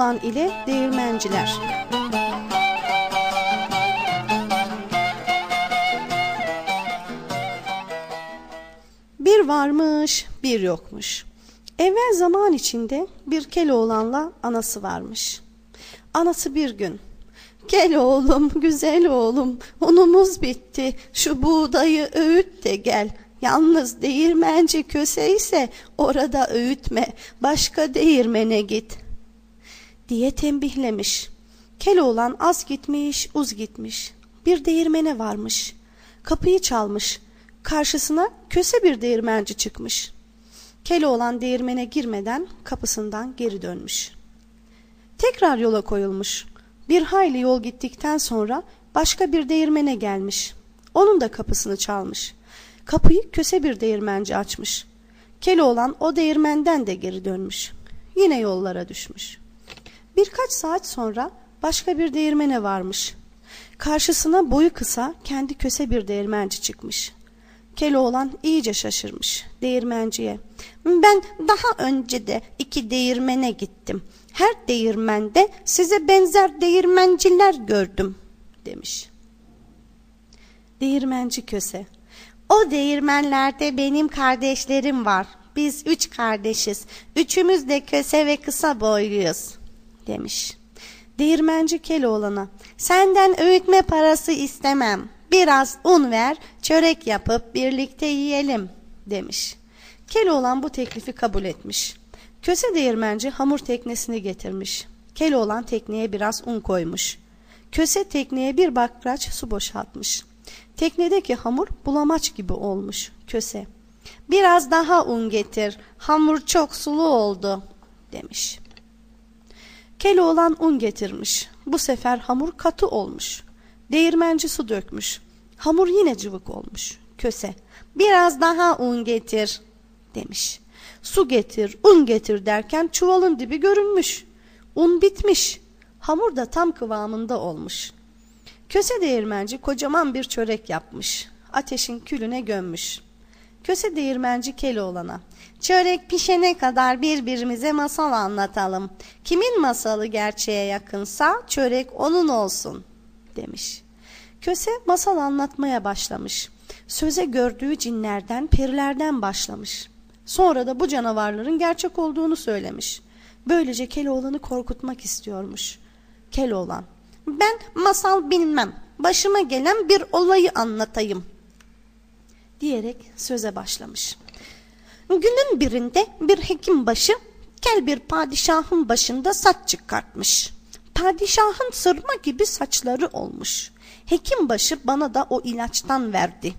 Keloğlan ile Değirmenciler Bir varmış, bir yokmuş. Evvel zaman içinde bir Keloğlan'la anası varmış. Anası bir gün, Gel oğlum, güzel oğlum, unumuz bitti, şu buğdayı öğüt de gel. Yalnız değirmenci köse ise orada öğütme, başka değirmene git. Diye tembihlemiş. Keloğlan az gitmiş, uz gitmiş. Bir değirmene varmış. Kapıyı çalmış. Karşısına köse bir değirmenci çıkmış. Keloğlan değirmene girmeden kapısından geri dönmüş. Tekrar yola koyulmuş. Bir hayli yol gittikten sonra başka bir değirmene gelmiş. Onun da kapısını çalmış. Kapıyı köse bir değirmenci açmış. Keloğlan o değirmenden de geri dönmüş. Yine yollara düşmüş. Birkaç saat sonra başka bir değirmene varmış. Karşısına boyu kısa kendi köse bir değirmenci çıkmış. Keloğlan iyice şaşırmış değirmenciye. Ben daha önce de iki değirmene gittim. Her değirmende size benzer değirmenciler gördüm demiş. Değirmenci köse. O değirmenlerde benim kardeşlerim var. Biz üç kardeşiz. Üçümüz de köse ve kısa boyluyuz demiş. Değirmenci Keloğlan'a senden öğütme parası istemem. Biraz un ver, çörek yapıp birlikte yiyelim demiş. Keloğlan bu teklifi kabul etmiş. Köse değirmenci hamur teknesini getirmiş. Keloğlan tekneye biraz un koymuş. Köse tekneye bir bakraç su boşaltmış. Teknedeki hamur bulamaç gibi olmuş köse. Biraz daha un getir, hamur çok sulu oldu demiş. Keloğlan un getirmiş. Bu sefer hamur katı olmuş. Değirmenci su dökmüş. Hamur yine cıvık olmuş. Köse. Biraz daha un getir demiş. Su getir, un getir derken çuvalın dibi görünmüş. Un bitmiş. Hamur da tam kıvamında olmuş. Köse değirmenci kocaman bir çörek yapmış. Ateşin külüne gömmüş. Köse değirmenci Keloğlan'a çörek pişene kadar birbirimize masal anlatalım. Kimin masalı gerçeğe yakınsa çörek onun olsun demiş. Köse masal anlatmaya başlamış. Söze gördüğü cinlerden, perilerden başlamış. Sonra da bu canavarların gerçek olduğunu söylemiş. Böylece Keloğlan'ı korkutmak istiyormuş. Keloğlan, ben masal bilmem, başıma gelen bir olayı anlatayım. Diyerek söze başlamış. Günün birinde bir hekim başı kel bir padişahın başında saç çıkartmış. Padişahın sırma gibi saçları olmuş. Hekim başı bana da o ilaçtan verdi.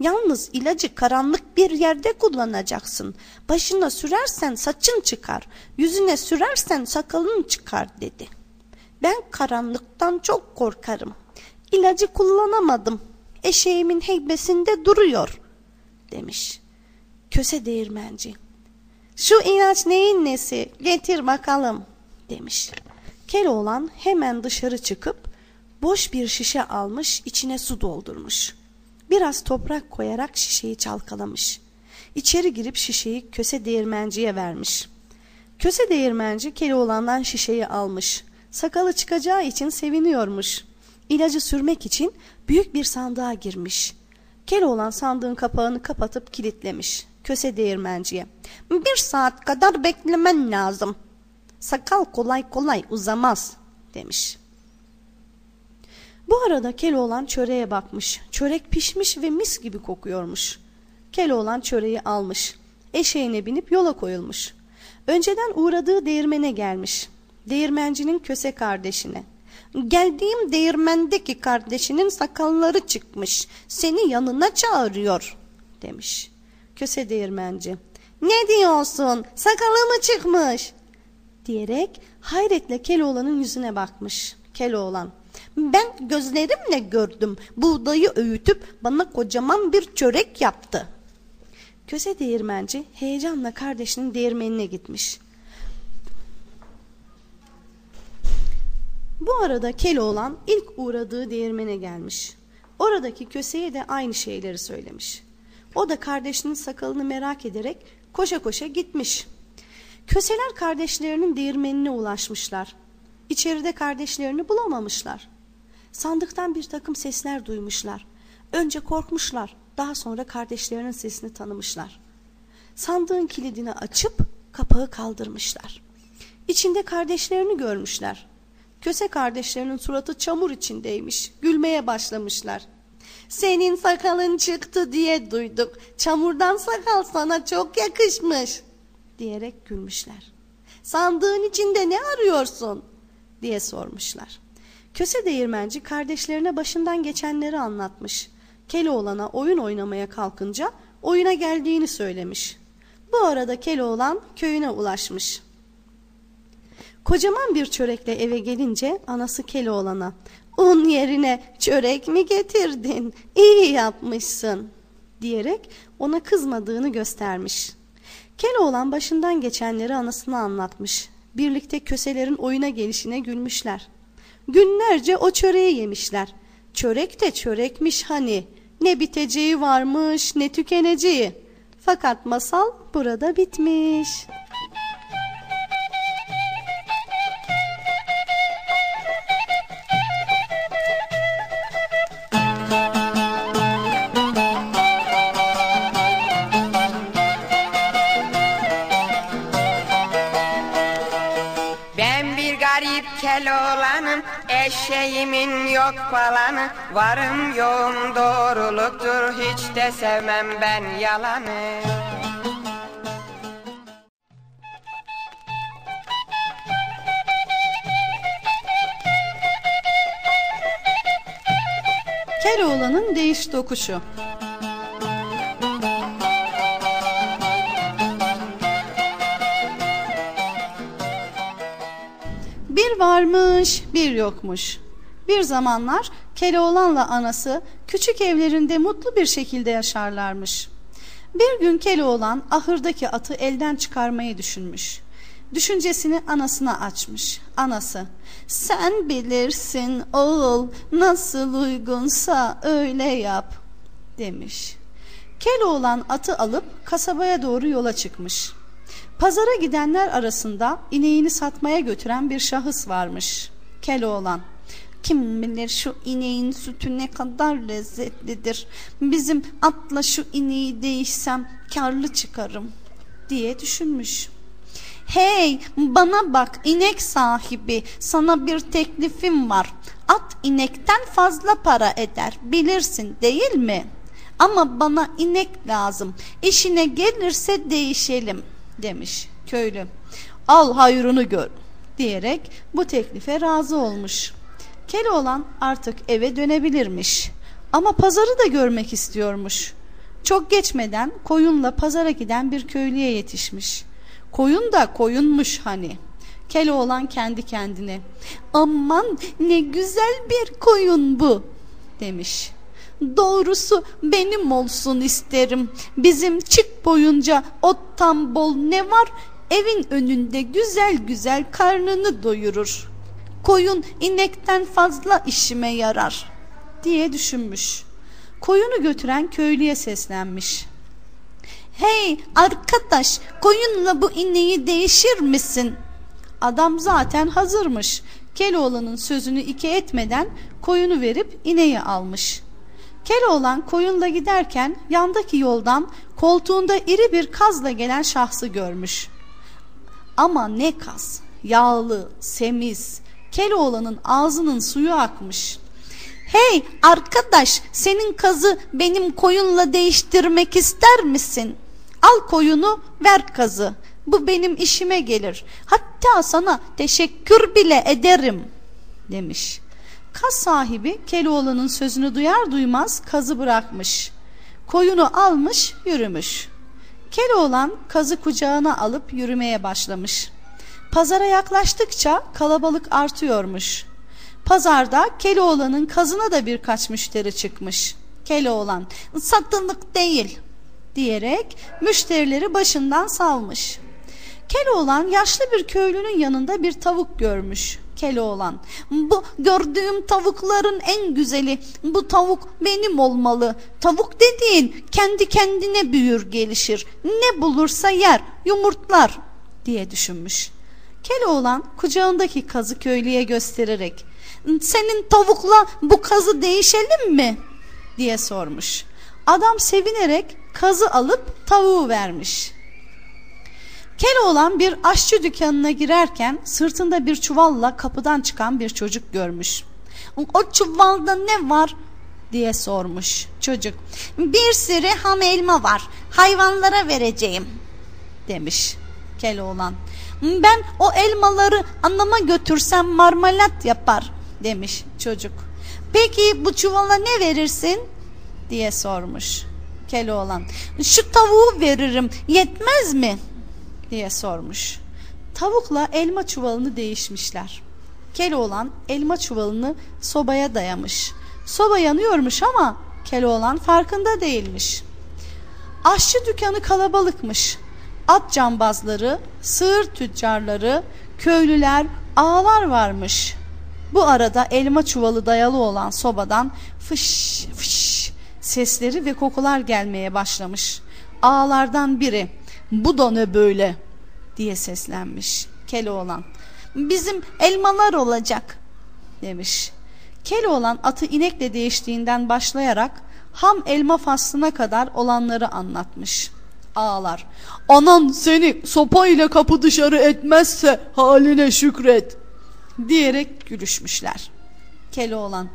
Yalnız ilacı karanlık bir yerde kullanacaksın. Başına sürersen saçın çıkar, yüzüne sürersen sakalın çıkar dedi. Ben karanlıktan çok korkarım. İlacı kullanamadım. Eşeğimin heybesinde duruyor demiş. Köse değirmenci. Şu ilaç neyin nesi? Getir bakalım demiş. Keloğlan hemen dışarı çıkıp boş bir şişe almış içine su doldurmuş. Biraz toprak koyarak şişeyi çalkalamış. İçeri girip şişeyi köse değirmenciye vermiş. Köse değirmenci Keloğlan'dan şişeyi almış. Sakalı çıkacağı için seviniyormuş. İlacı sürmek için büyük bir sandığa girmiş. Keloğlan sandığın kapağını kapatıp kilitlemiş. Köse değirmenciye. Bir saat kadar beklemen lazım. Sakal kolay kolay uzamaz demiş. Bu arada Keloğlan çöreğe bakmış. Çörek pişmiş ve mis gibi kokuyormuş. Keloğlan çöreği almış. Eşeğine binip yola koyulmuş. Önceden uğradığı değirmene gelmiş. Değirmencinin köse kardeşine. Geldiğim değirmendeki kardeşinin sakalları çıkmış. Seni yanına çağırıyor demiş. Köse değirmenci. Ne diyorsun? Sakalı mı çıkmış? Diyerek hayretle Keloğlan'ın yüzüne bakmış. Keloğlan. Ben gözlerimle gördüm. Buğdayı öğütüp bana kocaman bir çörek yaptı. Köse değirmenci heyecanla kardeşinin değirmenine gitmiş. Bu arada Keloğlan ilk uğradığı değirmene gelmiş. Oradaki köseye de aynı şeyleri söylemiş. O da kardeşinin sakalını merak ederek koşa koşa gitmiş. Köseler kardeşlerinin değirmenine ulaşmışlar. İçeride kardeşlerini bulamamışlar. Sandıktan bir takım sesler duymuşlar. Önce korkmuşlar, daha sonra kardeşlerinin sesini tanımışlar. Sandığın kilidini açıp kapağı kaldırmışlar. İçinde kardeşlerini görmüşler. Köse kardeşlerinin suratı çamur içindeymiş. Gülmeye başlamışlar. Senin sakalın çıktı diye duyduk. Çamurdan sakal sana çok yakışmış. Diyerek gülmüşler. Sandığın içinde ne arıyorsun? Diye sormuşlar. Köse değirmenci kardeşlerine başından geçenleri anlatmış. Keloğlan'a oyun oynamaya kalkınca oyuna geldiğini söylemiş. Bu arada Keloğlan köyüne ulaşmış. Kocaman bir çörekle eve gelince anası Keloğlan'a un yerine çörek mi getirdin? İyi yapmışsın diyerek ona kızmadığını göstermiş. Keloğlan başından geçenleri anasına anlatmış. Birlikte köselerin oyuna gelişine gülmüşler. Günlerce o çöreği yemişler. Çörek de çörekmiş hani. Ne biteceği varmış ne tükeneceği. Fakat masal burada bitmiş. Garip Keloğlanım Eşeğimin yok falanı Varım yoğum doğruluktur Hiç de sevmem ben yalanı Keloğlan'ın değiş tokuşu. Varmış, bir yokmuş. Bir zamanlar Keloğlan'la anası küçük evlerinde mutlu bir şekilde yaşarlarmış. Bir gün Keloğlan ahırdaki atı elden çıkarmayı düşünmüş. Düşüncesini anasına açmış. Anası, sen bilirsin oğul nasıl uygunsa öyle yap demiş. Keloğlan atı alıp kasabaya doğru yola çıkmış. Pazara gidenler arasında ineğini satmaya götüren bir şahıs varmış. Keloğlan, kim bilir şu ineğin sütü ne kadar lezzetlidir. Bizim atla şu ineği değişsem karlı çıkarım diye düşünmüş. Hey bana bak inek sahibi sana bir teklifim var. At inekten fazla para eder bilirsin değil mi? Ama bana inek lazım. İşine gelirse değişelim demiş köylü. Al hayrını gör diyerek bu teklife razı olmuş. Keloğlan artık eve dönebilirmiş. Ama pazarı da görmek istiyormuş. Çok geçmeden koyunla pazara giden bir köylüye yetişmiş. Koyun da koyunmuş hani. Keloğlan kendi kendine. Aman ne güzel bir koyun bu demiş. Doğrusu benim olsun isterim. Bizim çık boyunca ottan bol ne var? Evin önünde güzel güzel karnını doyurur. Koyun inekten fazla işime yarar diye düşünmüş. Koyunu götüren köylüye seslenmiş. Hey arkadaş koyunla bu ineği değişir misin? Adam zaten hazırmış. Keloğlan'ın sözünü iki etmeden koyunu verip ineği almış. Keloğlan koyunla giderken yandaki yoldan koltuğunda iri bir kazla gelen şahsı görmüş. Ama ne kaz, yağlı, semiz, Keloğlan'ın ağzının suyu akmış. Hey arkadaş senin kazı benim koyunla değiştirmek ister misin? Al koyunu ver kazı. Bu benim işime gelir. Hatta sana teşekkür bile ederim demiş. Kaz sahibi Keloğlan'ın sözünü duyar duymaz kazı bırakmış. Koyunu almış yürümüş. Keloğlan kazı kucağına alıp yürümeye başlamış. Pazara yaklaştıkça kalabalık artıyormuş. Pazarda Keloğlan'ın kazına da birkaç müşteri çıkmış. Keloğlan satılık değil diyerek müşterileri başından salmış. Keloğlan yaşlı bir köylünün yanında bir tavuk görmüş. Keloğlan bu gördüğüm tavukların en güzeli bu tavuk benim olmalı. Tavuk dediğin kendi kendine büyür gelişir. Ne bulursa yer yumurtlar diye düşünmüş. Keloğlan kucağındaki kazı köylüye göstererek senin tavukla bu kazı değişelim mi diye sormuş. Adam sevinerek kazı alıp tavuğu vermiş. Keloğlan bir aşçı dükkanına girerken sırtında bir çuvalla kapıdan çıkan bir çocuk görmüş. O çuvalda ne var diye sormuş çocuk. Bir sürü ham elma var hayvanlara vereceğim demiş Keloğlan. Ben o elmaları anama götürsem marmalat yapar demiş çocuk. Peki bu çuvala ne verirsin diye sormuş Keloğlan. Şu tavuğu veririm yetmez mi diye sormuş. Tavukla elma çuvalını değişmişler. Keloğlan elma çuvalını sobaya dayamış. Soba yanıyormuş ama Keloğlan farkında değilmiş. Aşçı dükkanı kalabalıkmış. At cambazları, sığır tüccarları, köylüler, ağlar varmış. Bu arada elma çuvalı dayalı olan sobadan fış fış sesleri ve kokular gelmeye başlamış. Ağlardan biri bu da ne böyle diye seslenmiş Keloğlan. Bizim elmalar olacak demiş. Keloğlan atı inekle değiştiğinden başlayarak ham elma faslına kadar olanları anlatmış. Ağlar. Anan seni sopa ile kapı dışarı etmezse haline şükret diyerek gülüşmüşler. Keloğlan.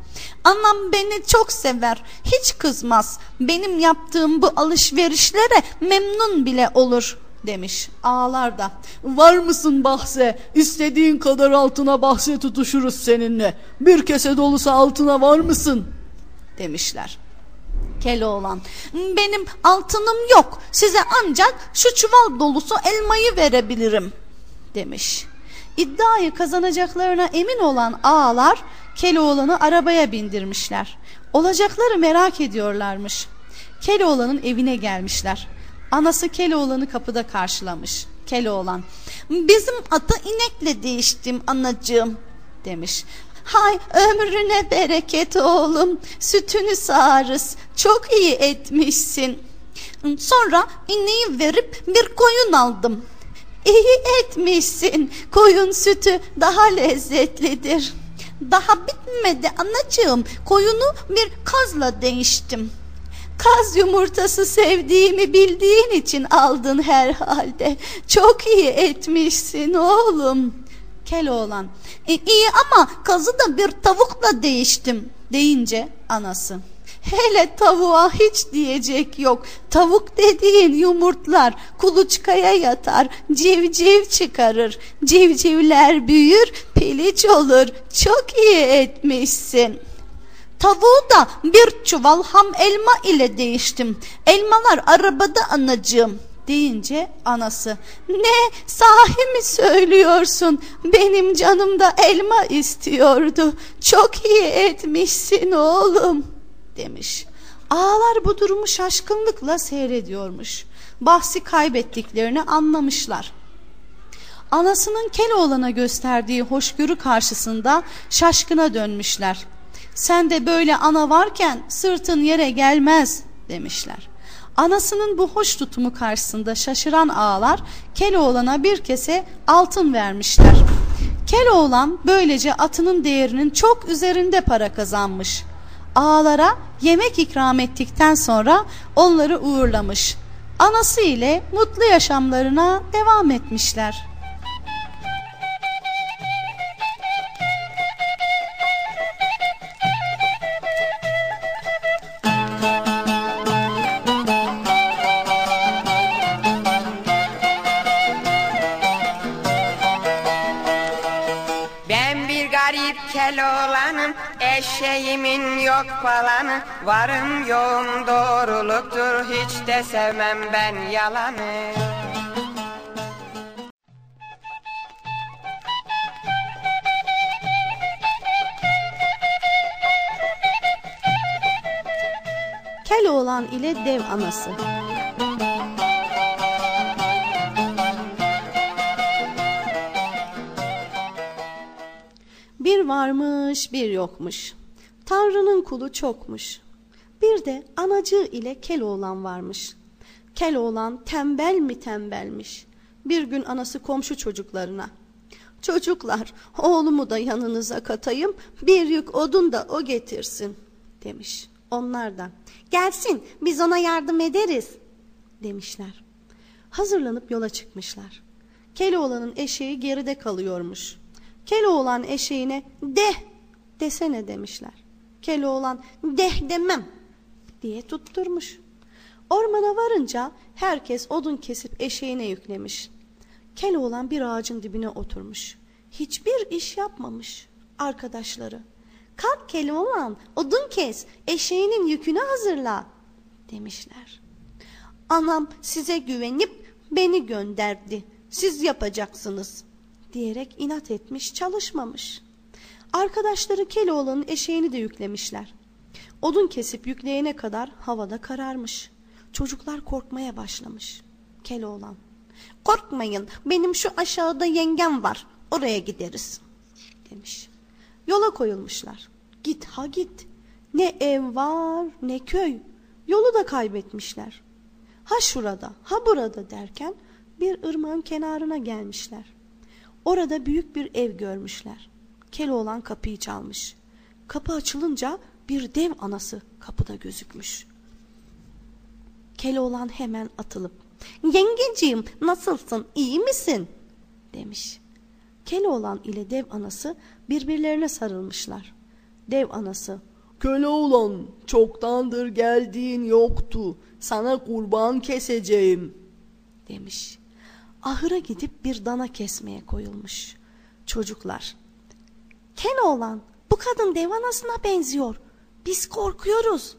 Anam beni çok sever. Hiç kızmaz. Benim yaptığım bu alışverişlere memnun bile olur demiş. Ağlar da. Var mısın bahse? İstediğin kadar altına bahse tutuşuruz seninle. Bir kese dolusu altına var mısın? Demişler. Keloğlan. Benim altınım yok. Size ancak şu çuval dolusu elmayı verebilirim demiş. İddiayı kazanacaklarına emin olan ağalar Keloğlan'ı arabaya bindirmişler. Olacakları merak ediyorlarmış. Keloğlan'ın evine gelmişler. Anası Keloğlan'ı kapıda karşılamış. Keloğlan, bizim atı inekle değiştim anacığım demiş. Hay ömrüne bereket oğlum, sütünü sağarız, çok iyi etmişsin. Sonra ineği verip bir koyun aldım. İyi etmişsin, koyun sütü daha lezzetlidir. Daha bitmedi anacığım, koyunu bir kazla değiştim. Kaz yumurtası sevdiğimi bildiğin için aldın herhalde. Çok iyi etmişsin oğlum. Keloğlan. E, iyi ama kazı da bir tavukla değiştim deyince anası. Hele tavuğa hiç diyecek yok. Tavuk dediğin yumurtlar kuluçkaya yatar, civciv çıkarır. Civcivler büyür, piliç olur. Çok iyi etmişsin. Tavuğu da bir çuval ham elma ile değiştim. Elmalar arabada anacığım deyince anası ne sahi mi söylüyorsun benim canım da elma istiyordu çok iyi etmişsin oğlum demiş. Ağalar bu durumu şaşkınlıkla seyrediyormuş. Bahsi kaybettiklerini anlamışlar. Anasının Keloğlan'a gösterdiği hoşgörü karşısında şaşkına dönmüşler. Sen de böyle ana varken sırtın yere gelmez demişler. Anasının bu hoş tutumu karşısında şaşıran ağalar Keloğlan'a bir kese altın vermişler. Keloğlan böylece atının değerinin çok üzerinde para kazanmış. Ağalara yemek ikram ettikten sonra onları uğurlamış. Anası ile mutlu yaşamlarına devam etmişler. Ben bir garip Keloğlanım Eşeğimin yok falanı Varım yoğum doğruluktur Hiç de sevmem ben yalanı Keloğlan ile dev anası. Bir varmış bir yokmuş. Tanrı'nın kulu çokmuş. Bir de anacığı ile Keloğlan varmış. Keloğlan tembel mi tembelmiş. Bir gün anası komşu çocuklarına. Çocuklar oğlumu da yanınıza katayım bir yük odun da o getirsin demiş. Onlar da gelsin biz ona yardım ederiz demişler. Hazırlanıp yola çıkmışlar. Keloğlan'ın eşeği geride kalıyormuş. Keloğlan eşeğine de desene demişler. Keloğlan deh demem diye tutturmuş. Ormana varınca herkes odun kesip eşeğine yüklemiş. Keloğlan bir ağacın dibine oturmuş. Hiçbir iş yapmamış arkadaşları. Kalk Keloğlan odun kes eşeğinin yükünü hazırla demişler. Anam size güvenip beni gönderdi. Siz yapacaksınız diyerek inat etmiş çalışmamış. Arkadaşları Keloğlan'ın eşeğini de yüklemişler. Odun kesip yükleyene kadar havada kararmış. Çocuklar korkmaya başlamış. Keloğlan. Korkmayın benim şu aşağıda yengem var. Oraya gideriz. Demiş. Yola koyulmuşlar. Git ha git. Ne ev var ne köy. Yolu da kaybetmişler. Ha şurada ha burada derken bir ırmağın kenarına gelmişler. Orada büyük bir ev görmüşler. Keloğlan kapıyı çalmış. Kapı açılınca bir dev anası kapıda gözükmüş. Keloğlan hemen atılıp yengeciğim nasılsın iyi misin demiş. Keloğlan ile dev anası birbirlerine sarılmışlar. Dev anası Keloğlan çoktandır geldiğin yoktu sana kurban keseceğim demiş. Ahıra gidip bir dana kesmeye koyulmuş. Çocuklar Keloğlan bu kadın dev anasına benziyor. Biz korkuyoruz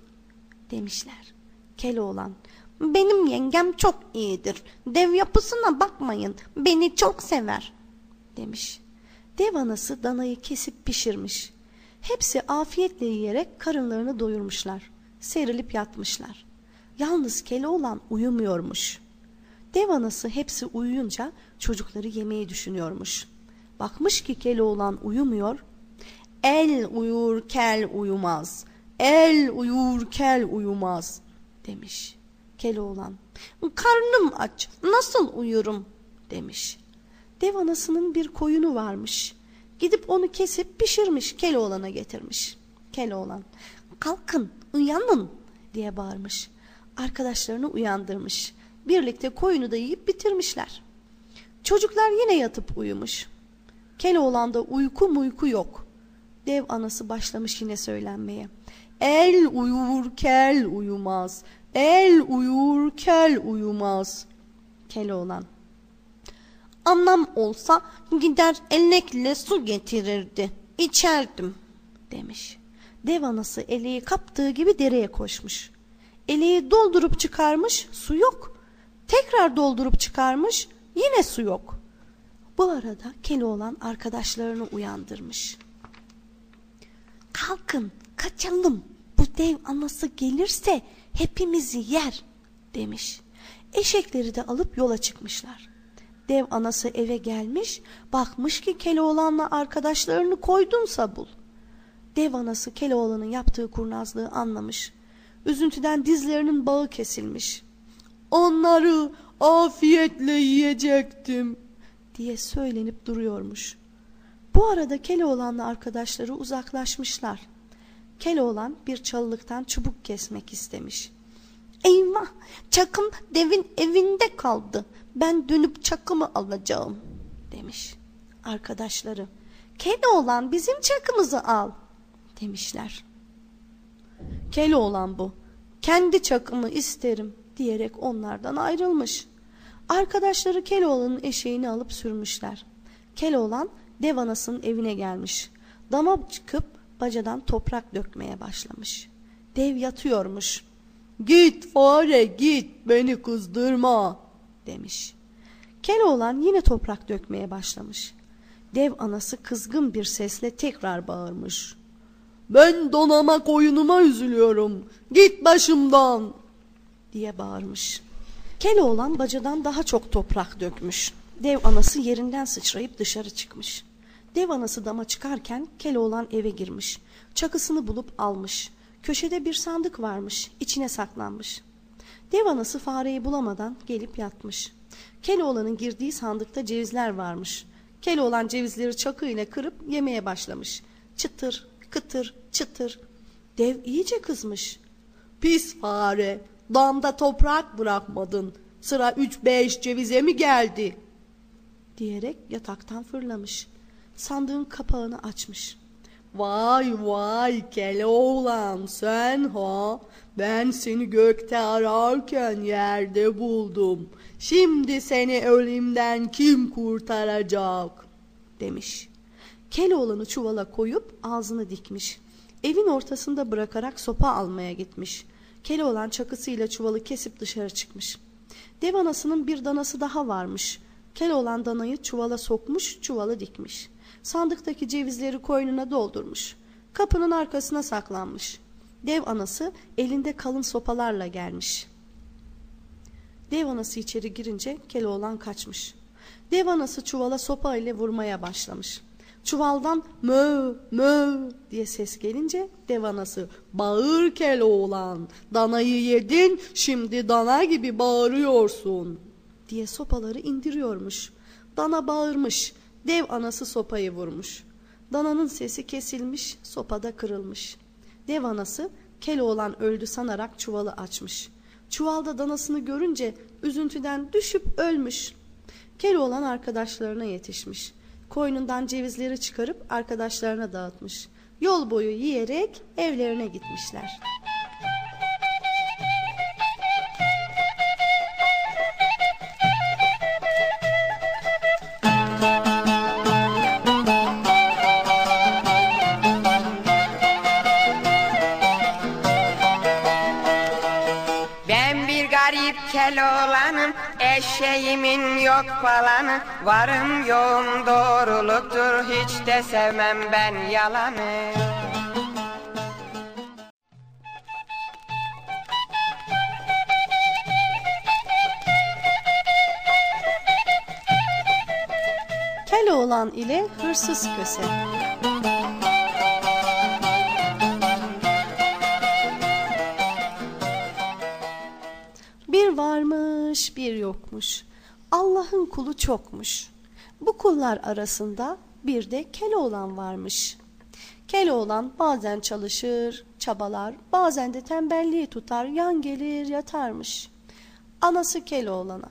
demişler. Keloğlan benim yengem çok iyidir. Dev yapısına bakmayın. Beni çok sever demiş. Dev anası danayı kesip pişirmiş. Hepsi afiyetle yiyerek karınlarını doyurmuşlar. Serilip yatmışlar. Yalnız Keloğlan uyumuyormuş. Dev anası hepsi uyuyunca çocukları yemeyi düşünüyormuş. Bakmış ki Keloğlan uyumuyor. El uyur kel uyumaz. El uyur kel uyumaz demiş. Keloğlan karnım aç nasıl uyurum demiş. Dev anasının bir koyunu varmış. Gidip onu kesip pişirmiş Keloğlan'a getirmiş. Keloğlan kalkın uyanın diye bağırmış. Arkadaşlarını uyandırmış. Birlikte koyunu da yiyip bitirmişler. Çocuklar yine yatıp uyumuş. Keloğlan'da uyku muyku yok. Dev anası başlamış yine söylenmeye. El uyur kel uyumaz. El uyur kel uyumaz. Keloğlan. Annem olsa gider elekle su getirirdi. İçerdim demiş. Dev anası eleği kaptığı gibi dereye koşmuş. Eleği doldurup çıkarmış su yok. Tekrar doldurup çıkarmış yine su yok. Bu arada Keloğlan arkadaşlarını uyandırmış. Kalkın kaçalım bu dev anası gelirse hepimizi yer demiş. Eşekleri de alıp yola çıkmışlar. Dev anası eve gelmiş bakmış ki Keloğlan'la arkadaşlarını koydunsa bul. Dev anası Keloğlan'ın yaptığı kurnazlığı anlamış. Üzüntüden dizlerinin bağı kesilmiş. Onları afiyetle yiyecektim diye söylenip duruyormuş. Bu arada Keloğlan'la arkadaşları uzaklaşmışlar. Keloğlan bir çalılıktan çubuk kesmek istemiş. Eyvah çakım devin evinde kaldı. Ben dönüp çakımı alacağım demiş. Arkadaşları Keloğlan bizim çakımızı al demişler. Keloğlan bu. Kendi çakımı isterim diyerek onlardan ayrılmış. Arkadaşları Keloğlan'ın eşeğini alıp sürmüşler. Keloğlan dev anasının evine gelmiş. Dama çıkıp bacadan toprak dökmeye başlamış. Dev yatıyormuş. Git fare git beni kızdırma demiş. Keloğlan yine toprak dökmeye başlamış. Dev anası kızgın bir sesle tekrar bağırmış. Ben donama koyunuma üzülüyorum. Git başımdan diye bağırmış. Keloğlan bacadan daha çok toprak dökmüş. Dev anası yerinden sıçrayıp dışarı çıkmış. Dev anası dama çıkarken Keloğlan eve girmiş. Çakısını bulup almış. Köşede bir sandık varmış. içine saklanmış. Dev anası fareyi bulamadan gelip yatmış. Keloğlan'ın girdiği sandıkta cevizler varmış. Keloğlan cevizleri çakı ile kırıp yemeye başlamış. Çıtır, kıtır, çıtır. Dev iyice kızmış. Pis fare, damda toprak bırakmadın. Sıra üç beş cevize mi geldi? Diyerek yataktan fırlamış. Sandığın kapağını açmış. Vay vay Keloğlan sen ha. Ben seni gökte ararken yerde buldum. Şimdi seni ölümden kim kurtaracak? demiş. Keloğlanı çuvala koyup ağzını dikmiş. Evin ortasında bırakarak sopa almaya gitmiş. Keloğlan çakısıyla çuvalı kesip dışarı çıkmış. Dev anasının bir danası daha varmış. Keloğlan danayı çuvala sokmuş, çuvalı dikmiş. Sandıktaki cevizleri koynuna doldurmuş. Kapının arkasına saklanmış. Dev anası elinde kalın sopalarla gelmiş. Dev anası içeri girince Keloğlan kaçmış. Dev anası çuvala sopa ile vurmaya başlamış. Çuvaldan mö mö diye ses gelince dev anası Bağır Keloğlan, danayı yedin şimdi dana gibi bağırıyorsun. diye sopaları indiriyormuş. Dana bağırmış. Dev anası sopayı vurmuş. Dananın sesi kesilmiş, sopada kırılmış. Dev anası Keloğlan öldü sanarak çuvalı açmış. Çuvalda danasını görünce üzüntüden düşüp ölmüş. Keloğlan arkadaşlarına yetişmiş. Koynundan cevizleri çıkarıp arkadaşlarına dağıtmış. Yol boyu yiyerek evlerine gitmişler. Eşeğimin yok falanı Varım yoğum doğruluktur Hiç de sevmem ben yalanı Keloğlan ile hırsız köse. Yokmuş. Allah'ın kulu çokmuş. Bu kullar arasında bir de Keloğlan varmış. Keloğlan bazen çalışır, çabalar, bazen de tembelliği tutar, yan gelir yatarmış. Anası Keloğlan'a.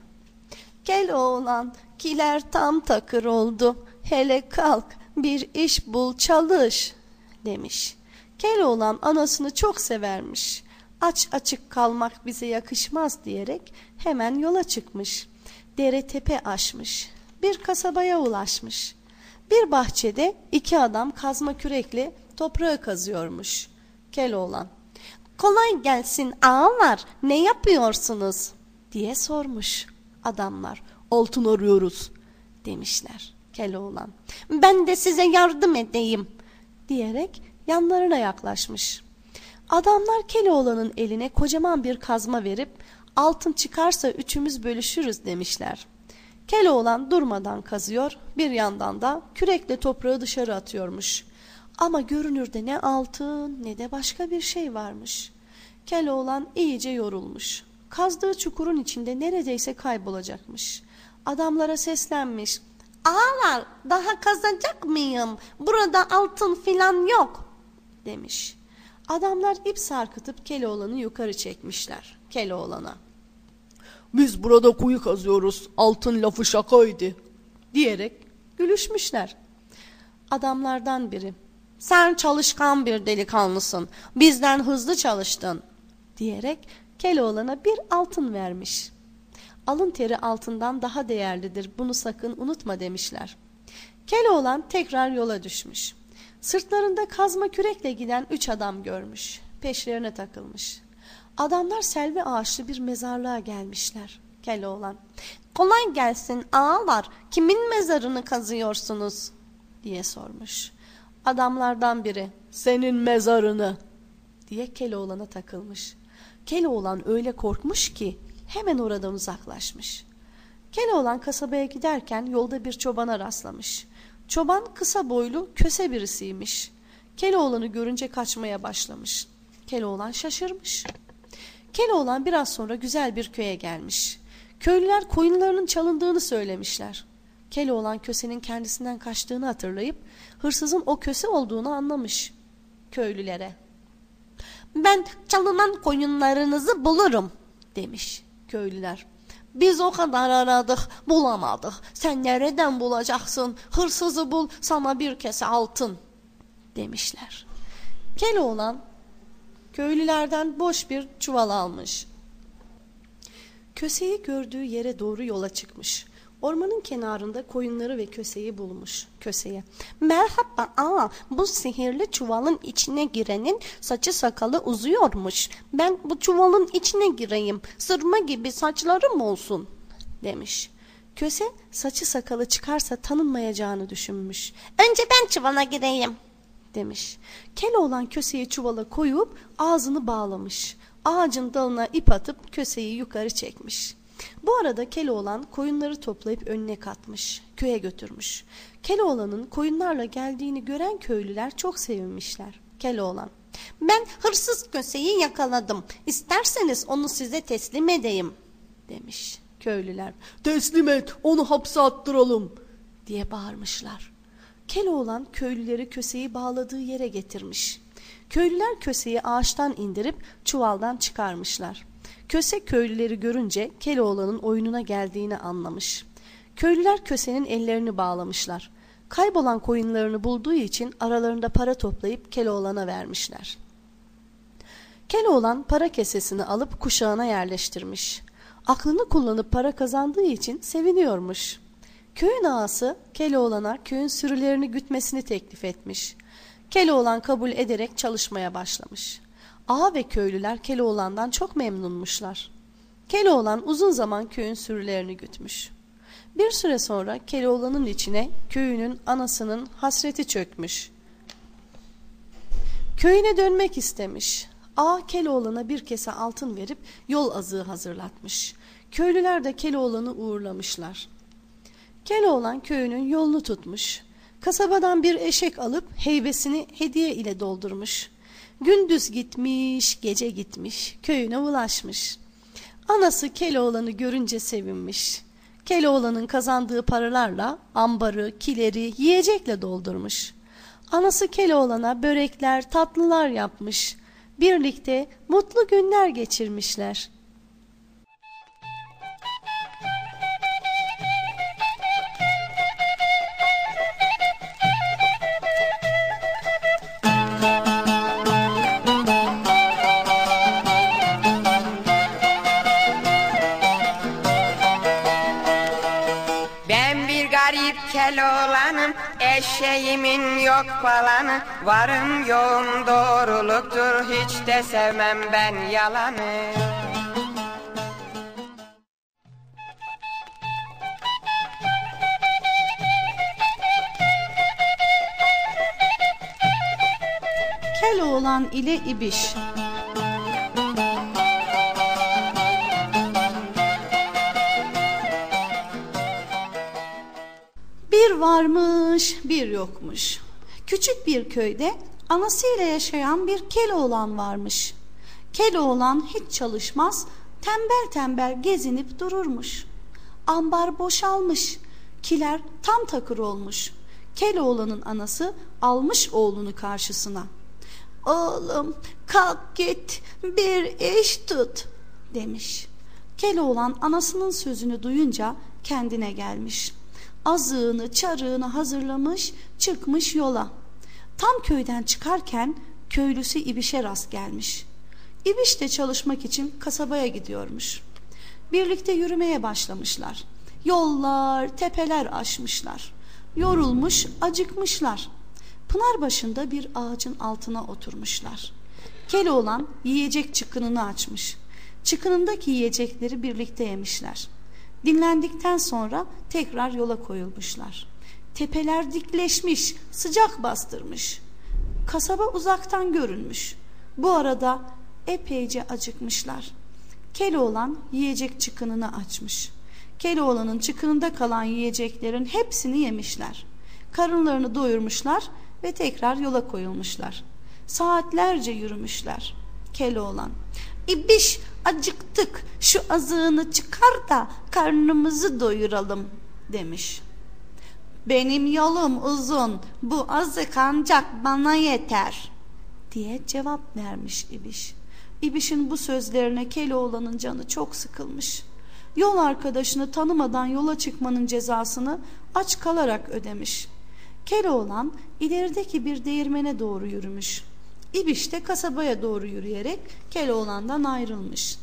Keloğlan, kiler tam takır oldu. Hele kalk, bir iş bul çalış, demiş. Keloğlan anasını çok severmiş. Aç açık kalmak bize yakışmaz diyerek hemen yola çıkmış. Dere tepe aşmış. Bir kasabaya ulaşmış. Bir bahçede iki adam kazma kürekle toprağı kazıyormuş. Keloğlan, kolay gelsin ağalar ne yapıyorsunuz diye sormuş. Adamlar, altın arıyoruz demişler. Keloğlan, ben de size yardım edeyim diyerek yanlarına yaklaşmış. Adamlar Keloğlan'ın eline kocaman bir kazma verip altın çıkarsa üçümüz bölüşürüz demişler. Keloğlan durmadan kazıyor bir yandan da kürekle toprağı dışarı atıyormuş. Ama görünürde ne altın ne de başka bir şey varmış. Keloğlan iyice yorulmuş. Kazdığı çukurun içinde neredeyse kaybolacakmış. Adamlara seslenmiş. Ağalar daha kazacak mıyım? Burada altın filan yok demiş. Adamlar ip sarkıtıp Keloğlan'ı yukarı çekmişler. Keloğlan'a Biz burada kuyu kazıyoruz. Altın lafı şakaydı. diyerek gülüşmüşler. Adamlardan biri sen çalışkan bir delikanlısın bizden hızlı çalıştın diyerek Keloğlan'a bir altın vermiş. Alın teri altından daha değerlidir bunu sakın unutma demişler. Keloğlan tekrar yola düşmüş. Sırtlarında kazma kürekle giden üç adam görmüş. Peşlerine takılmış. Adamlar selvi ağaçlı bir mezarlığa gelmişler. Keloğlan. Kolay gelsin ağalar. Kimin mezarını kazıyorsunuz? diye sormuş. Adamlardan biri Senin mezarını. diye Keloğlan'a takılmış. Keloğlan öyle korkmuş ki hemen oradan uzaklaşmış. Keloğlan kasabaya giderken yolda bir çobana rastlamış. Çoban kısa boylu köse birisiymiş. Keloğlan'ı görünce kaçmaya başlamış. Keloğlan şaşırmış. Keloğlan biraz sonra güzel bir köye gelmiş. Köylüler koyunlarının çalındığını söylemişler. Keloğlan kösenin kendisinden kaçtığını hatırlayıp hırsızın o köse olduğunu anlamış köylülere. Ben çalınan koyunlarınızı bulurum demiş köylüler. Biz o kadar aradık bulamadık. Sen nereden bulacaksın? Hırsızı bul sana bir kese altın demişler. Keloğlan köylülerden boş bir çuval almış. Köseyi gördüğü yere doğru yola çıkmış. Ormanın kenarında koyunları ve köseyi bulmuş. Köseye. Merhaba aa bu sihirli çuvalın içine girenin saçı sakalı uzuyormuş. Ben bu çuvalın içine gireyim sırma gibi saçlarım olsun demiş. Köse saçı sakalı çıkarsa tanınmayacağını düşünmüş. Önce ben çuvala gireyim demiş. Keloğlan köseyi çuvala koyup ağzını bağlamış. Ağacın dalına ip atıp köseyi yukarı çekmiş. Bu arada Keloğlan koyunları toplayıp önüne katmış, köye götürmüş. Keloğlan'ın koyunlarla geldiğini gören köylüler çok sevinmişler. Keloğlan, ben hırsız köseyi yakaladım. İsterseniz onu size teslim edeyim demiş. Köylüler, teslim et onu hapse attıralım diye bağırmışlar. Keloğlan köylüleri köseyi bağladığı yere getirmiş. Köylüler köseyi ağaçtan indirip çuvaldan çıkarmışlar. Köse köylüleri görünce Keloğlan'ın oyununa geldiğini anlamış. Köylüler kösenin ellerini bağlamışlar. Kaybolan koyunlarını bulduğu için aralarında para toplayıp Keloğlan'a vermişler. Keloğlan para kesesini alıp kuşağına yerleştirmiş. Aklını kullanıp para kazandığı için seviniyormuş. Köyün ağası Keloğlan'a köyün sürülerini gütmesini teklif etmiş. Keloğlan kabul ederek çalışmaya başlamış. Ağa ve köylüler Keloğlan'dan çok memnunmuşlar. Keloğlan uzun zaman köyün sürülerini gütmüş. Bir süre sonra Keloğlan'ın içine köyünün anasının hasreti çökmüş. Köyüne dönmek istemiş. Ağa Keloğlan'a bir kese altın verip yol azığı hazırlatmış. Köylüler de Keloğlan'ı uğurlamışlar. Keloğlan köyünün yolunu tutmuş. Kasabadan bir eşek alıp heybesini hediye ile doldurmuş. Gündüz gitmiş, gece gitmiş, köyüne ulaşmış. Anası Keloğlan'ı görünce sevinmiş. Keloğlan'ın kazandığı paralarla ambarı, kileri yiyecekle doldurmuş. Anası Keloğlan'a börekler, tatlılar yapmış. Birlikte mutlu günler geçirmişler. Keloğlanım eşeğimin yok falanı. Varım yoğum doğruluktur hiç de sevmem ben yalanı. Keloğlan ile İbiş varmış, bir yokmuş. Küçük bir köyde anasıyla yaşayan bir Keloğlan varmış. Keloğlan hiç çalışmaz, tembel tembel gezinip dururmuş. Ambar boşalmış, kiler tam takır olmuş. Keloğlan'ın anası almış oğlunu karşısına. Oğlum kalk git bir iş tut demiş. Keloğlan anasının sözünü duyunca kendine gelmiş azığını, çarığını hazırlamış, çıkmış yola. Tam köyden çıkarken köylüsü İbiş'e rast gelmiş. İbiş de çalışmak için kasabaya gidiyormuş. Birlikte yürümeye başlamışlar. Yollar, tepeler aşmışlar. Yorulmuş, acıkmışlar. Pınar başında bir ağacın altına oturmuşlar. Keloğlan yiyecek çıkınını açmış. Çıkınındaki yiyecekleri birlikte yemişler. Dinlendikten sonra tekrar yola koyulmuşlar. Tepeler dikleşmiş, sıcak bastırmış. Kasaba uzaktan görünmüş. Bu arada epeyce acıkmışlar. Keloğlan yiyecek çıkınını açmış. Keloğlan'ın çıkınında kalan yiyeceklerin hepsini yemişler. Karınlarını doyurmuşlar ve tekrar yola koyulmuşlar. Saatlerce yürümüşler. Keloğlan, İbiş acıktık şu azığını çıkar da karnımızı doyuralım demiş. Benim yolum uzun, bu azık ancak bana yeter diye cevap vermiş İbiş. İbiş'in bu sözlerine Keloğlan'ın canı çok sıkılmış. Yol arkadaşını tanımadan yola çıkmanın cezasını aç kalarak ödemiş. Keloğlan ilerideki bir değirmene doğru yürümüş. İbiş de kasabaya doğru yürüyerek Keloğlan'dan ayrılmış.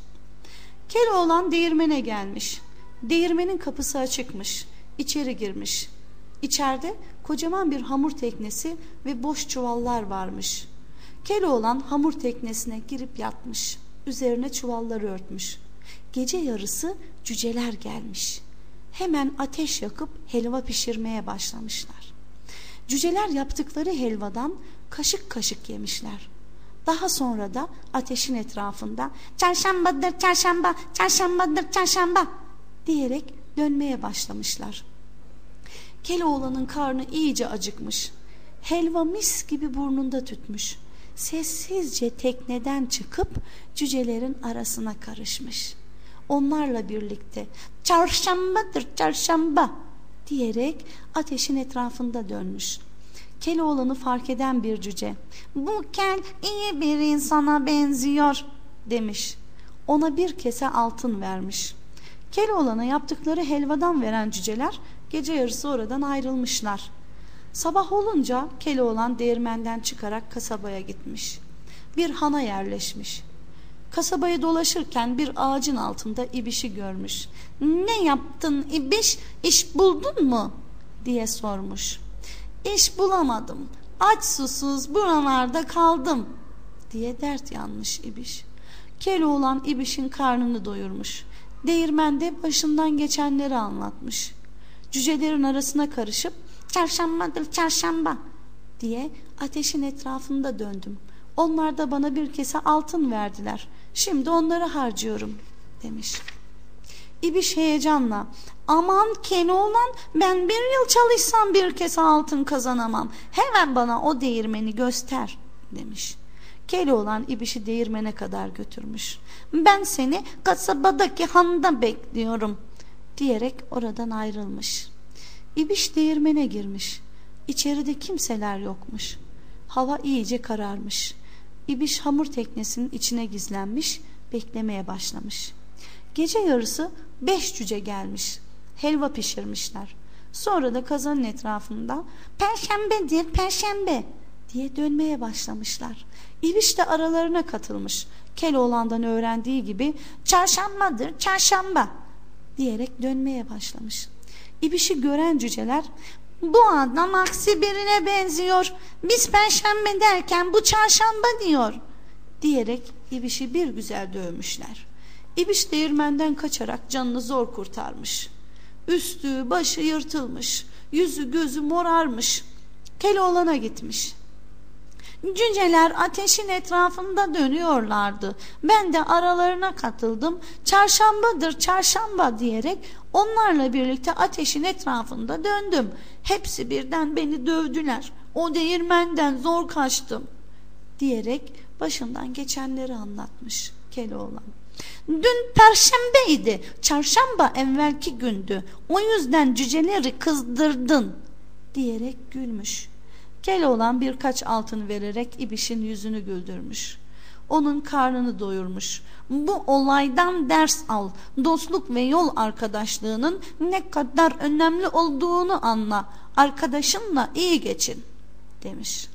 Keloğlan değirmene gelmiş. Değirmenin kapısı açıkmış. İçeri girmiş. İçeride kocaman bir hamur teknesi ve boş çuvallar varmış. Keloğlan hamur teknesine girip yatmış. Üzerine çuvalları örtmüş. Gece yarısı cüceler gelmiş. Hemen ateş yakıp helva pişirmeye başlamışlar. Cüceler yaptıkları helvadan kaşık kaşık yemişler. Daha sonra da ateşin etrafında çarşambadır çarşamba, çarşambadır çarşamba diyerek dönmeye başlamışlar. Keloğlan'ın karnı iyice acıkmış. Helva mis gibi burnunda tütmüş. Sessizce tekneden çıkıp cücelerin arasına karışmış. Onlarla birlikte çarşambadır çarşamba diyerek ateşin etrafında dönmüş. Keloğlan'ı fark eden bir cüce. Bu kel iyi bir insana benziyor demiş. Ona bir kese altın vermiş. Keloğlan'a yaptıkları helvadan veren cüceler gece yarısı oradan ayrılmışlar. Sabah olunca Keloğlan değirmenden çıkarak kasabaya gitmiş. Bir hana yerleşmiş. Kasabaya dolaşırken bir ağacın altında İbiş'i görmüş. Ne yaptın İbiş, iş buldun mu? diye sormuş. İş bulamadım, aç susuz buralarda kaldım diye dert yanmış İbiş. Keloğlan İbiş'in karnını doyurmuş. Değirmende başından geçenleri anlatmış. Cücelerin arasına karışıp çarşambadır çarşamba diye ateşin etrafında döndüm. Onlar da bana bir kese altın verdiler. Şimdi onları harcıyorum demiş. İbiş heyecanla aman Keloğlan ben bir yıl çalışsam bir kese altın kazanamam. Hemen bana o değirmeni göster demiş. Keloğlan İbiş'i değirmene kadar götürmüş. Ben seni kasabadaki handa bekliyorum diyerek oradan ayrılmış. İbiş değirmene girmiş. İçeride kimseler yokmuş. Hava iyice kararmış. İbiş hamur teknesinin içine gizlenmiş, beklemeye başlamış. Gece yarısı beş cüce gelmiş. Helva pişirmişler. Sonra da kazanın etrafında perşembedir perşembe diye dönmeye başlamışlar. İbiş de aralarına katılmış. Keloğlan'dan öğrendiği gibi çarşambadır çarşamba diyerek dönmeye başlamış. İbiş'i gören cüceler bu adam aksi birine benziyor. Biz perşembe derken bu çarşamba diyor. Diyerek İbiş'i bir güzel dövmüşler. İbiş değirmenden kaçarak canını zor kurtarmış. Üstü başı yırtılmış. Yüzü gözü morarmış. Keloğlan'a gitmiş. Cüceler ateşin etrafında dönüyorlardı. Ben de aralarına katıldım. Çarşambadır çarşamba diyerek onlarla birlikte ateşin etrafında döndüm. Hepsi birden beni dövdüler. O değirmenden zor kaçtım diyerek başından geçenleri anlatmış Keloğlan. Dün perşembeydi, çarşamba evvelki gündü. O yüzden cüceleri kızdırdın diyerek gülmüş. Keloğlan birkaç altın vererek İbiş'in yüzünü güldürmüş. Onun karnını doyurmuş. Bu olaydan ders al. Dostluk ve yol arkadaşlığının ne kadar önemli olduğunu anla. Arkadaşınla iyi geçin demiş.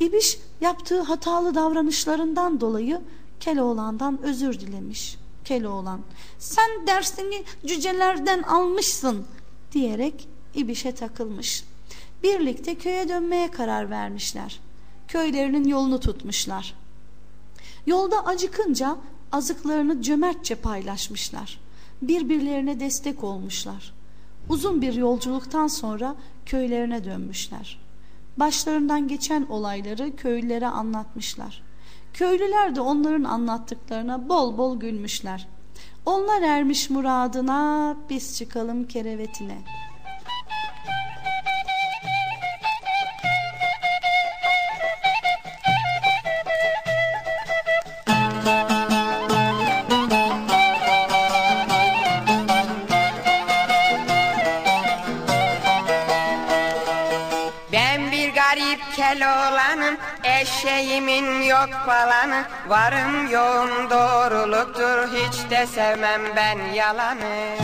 İbiş yaptığı hatalı davranışlarından dolayı Keloğlan'dan özür dilemiş. Keloğlan sen dersini cücelerden almışsın diyerek İbiş'e takılmış. Birlikte köye dönmeye karar vermişler. Köylerinin yolunu tutmuşlar. Yolda acıkınca azıklarını cömertçe paylaşmışlar. Birbirlerine destek olmuşlar. Uzun bir yolculuktan sonra köylerine dönmüşler. Başlarından geçen olayları köylülere anlatmışlar. Köylüler de onların anlattıklarına bol bol gülmüşler. Onlar ermiş muradına, biz çıkalım kerevetine.'' Keloğlanım eşeğimin yok falanı Varım yoğum doğruluktur hiç de sevmem ben yalanı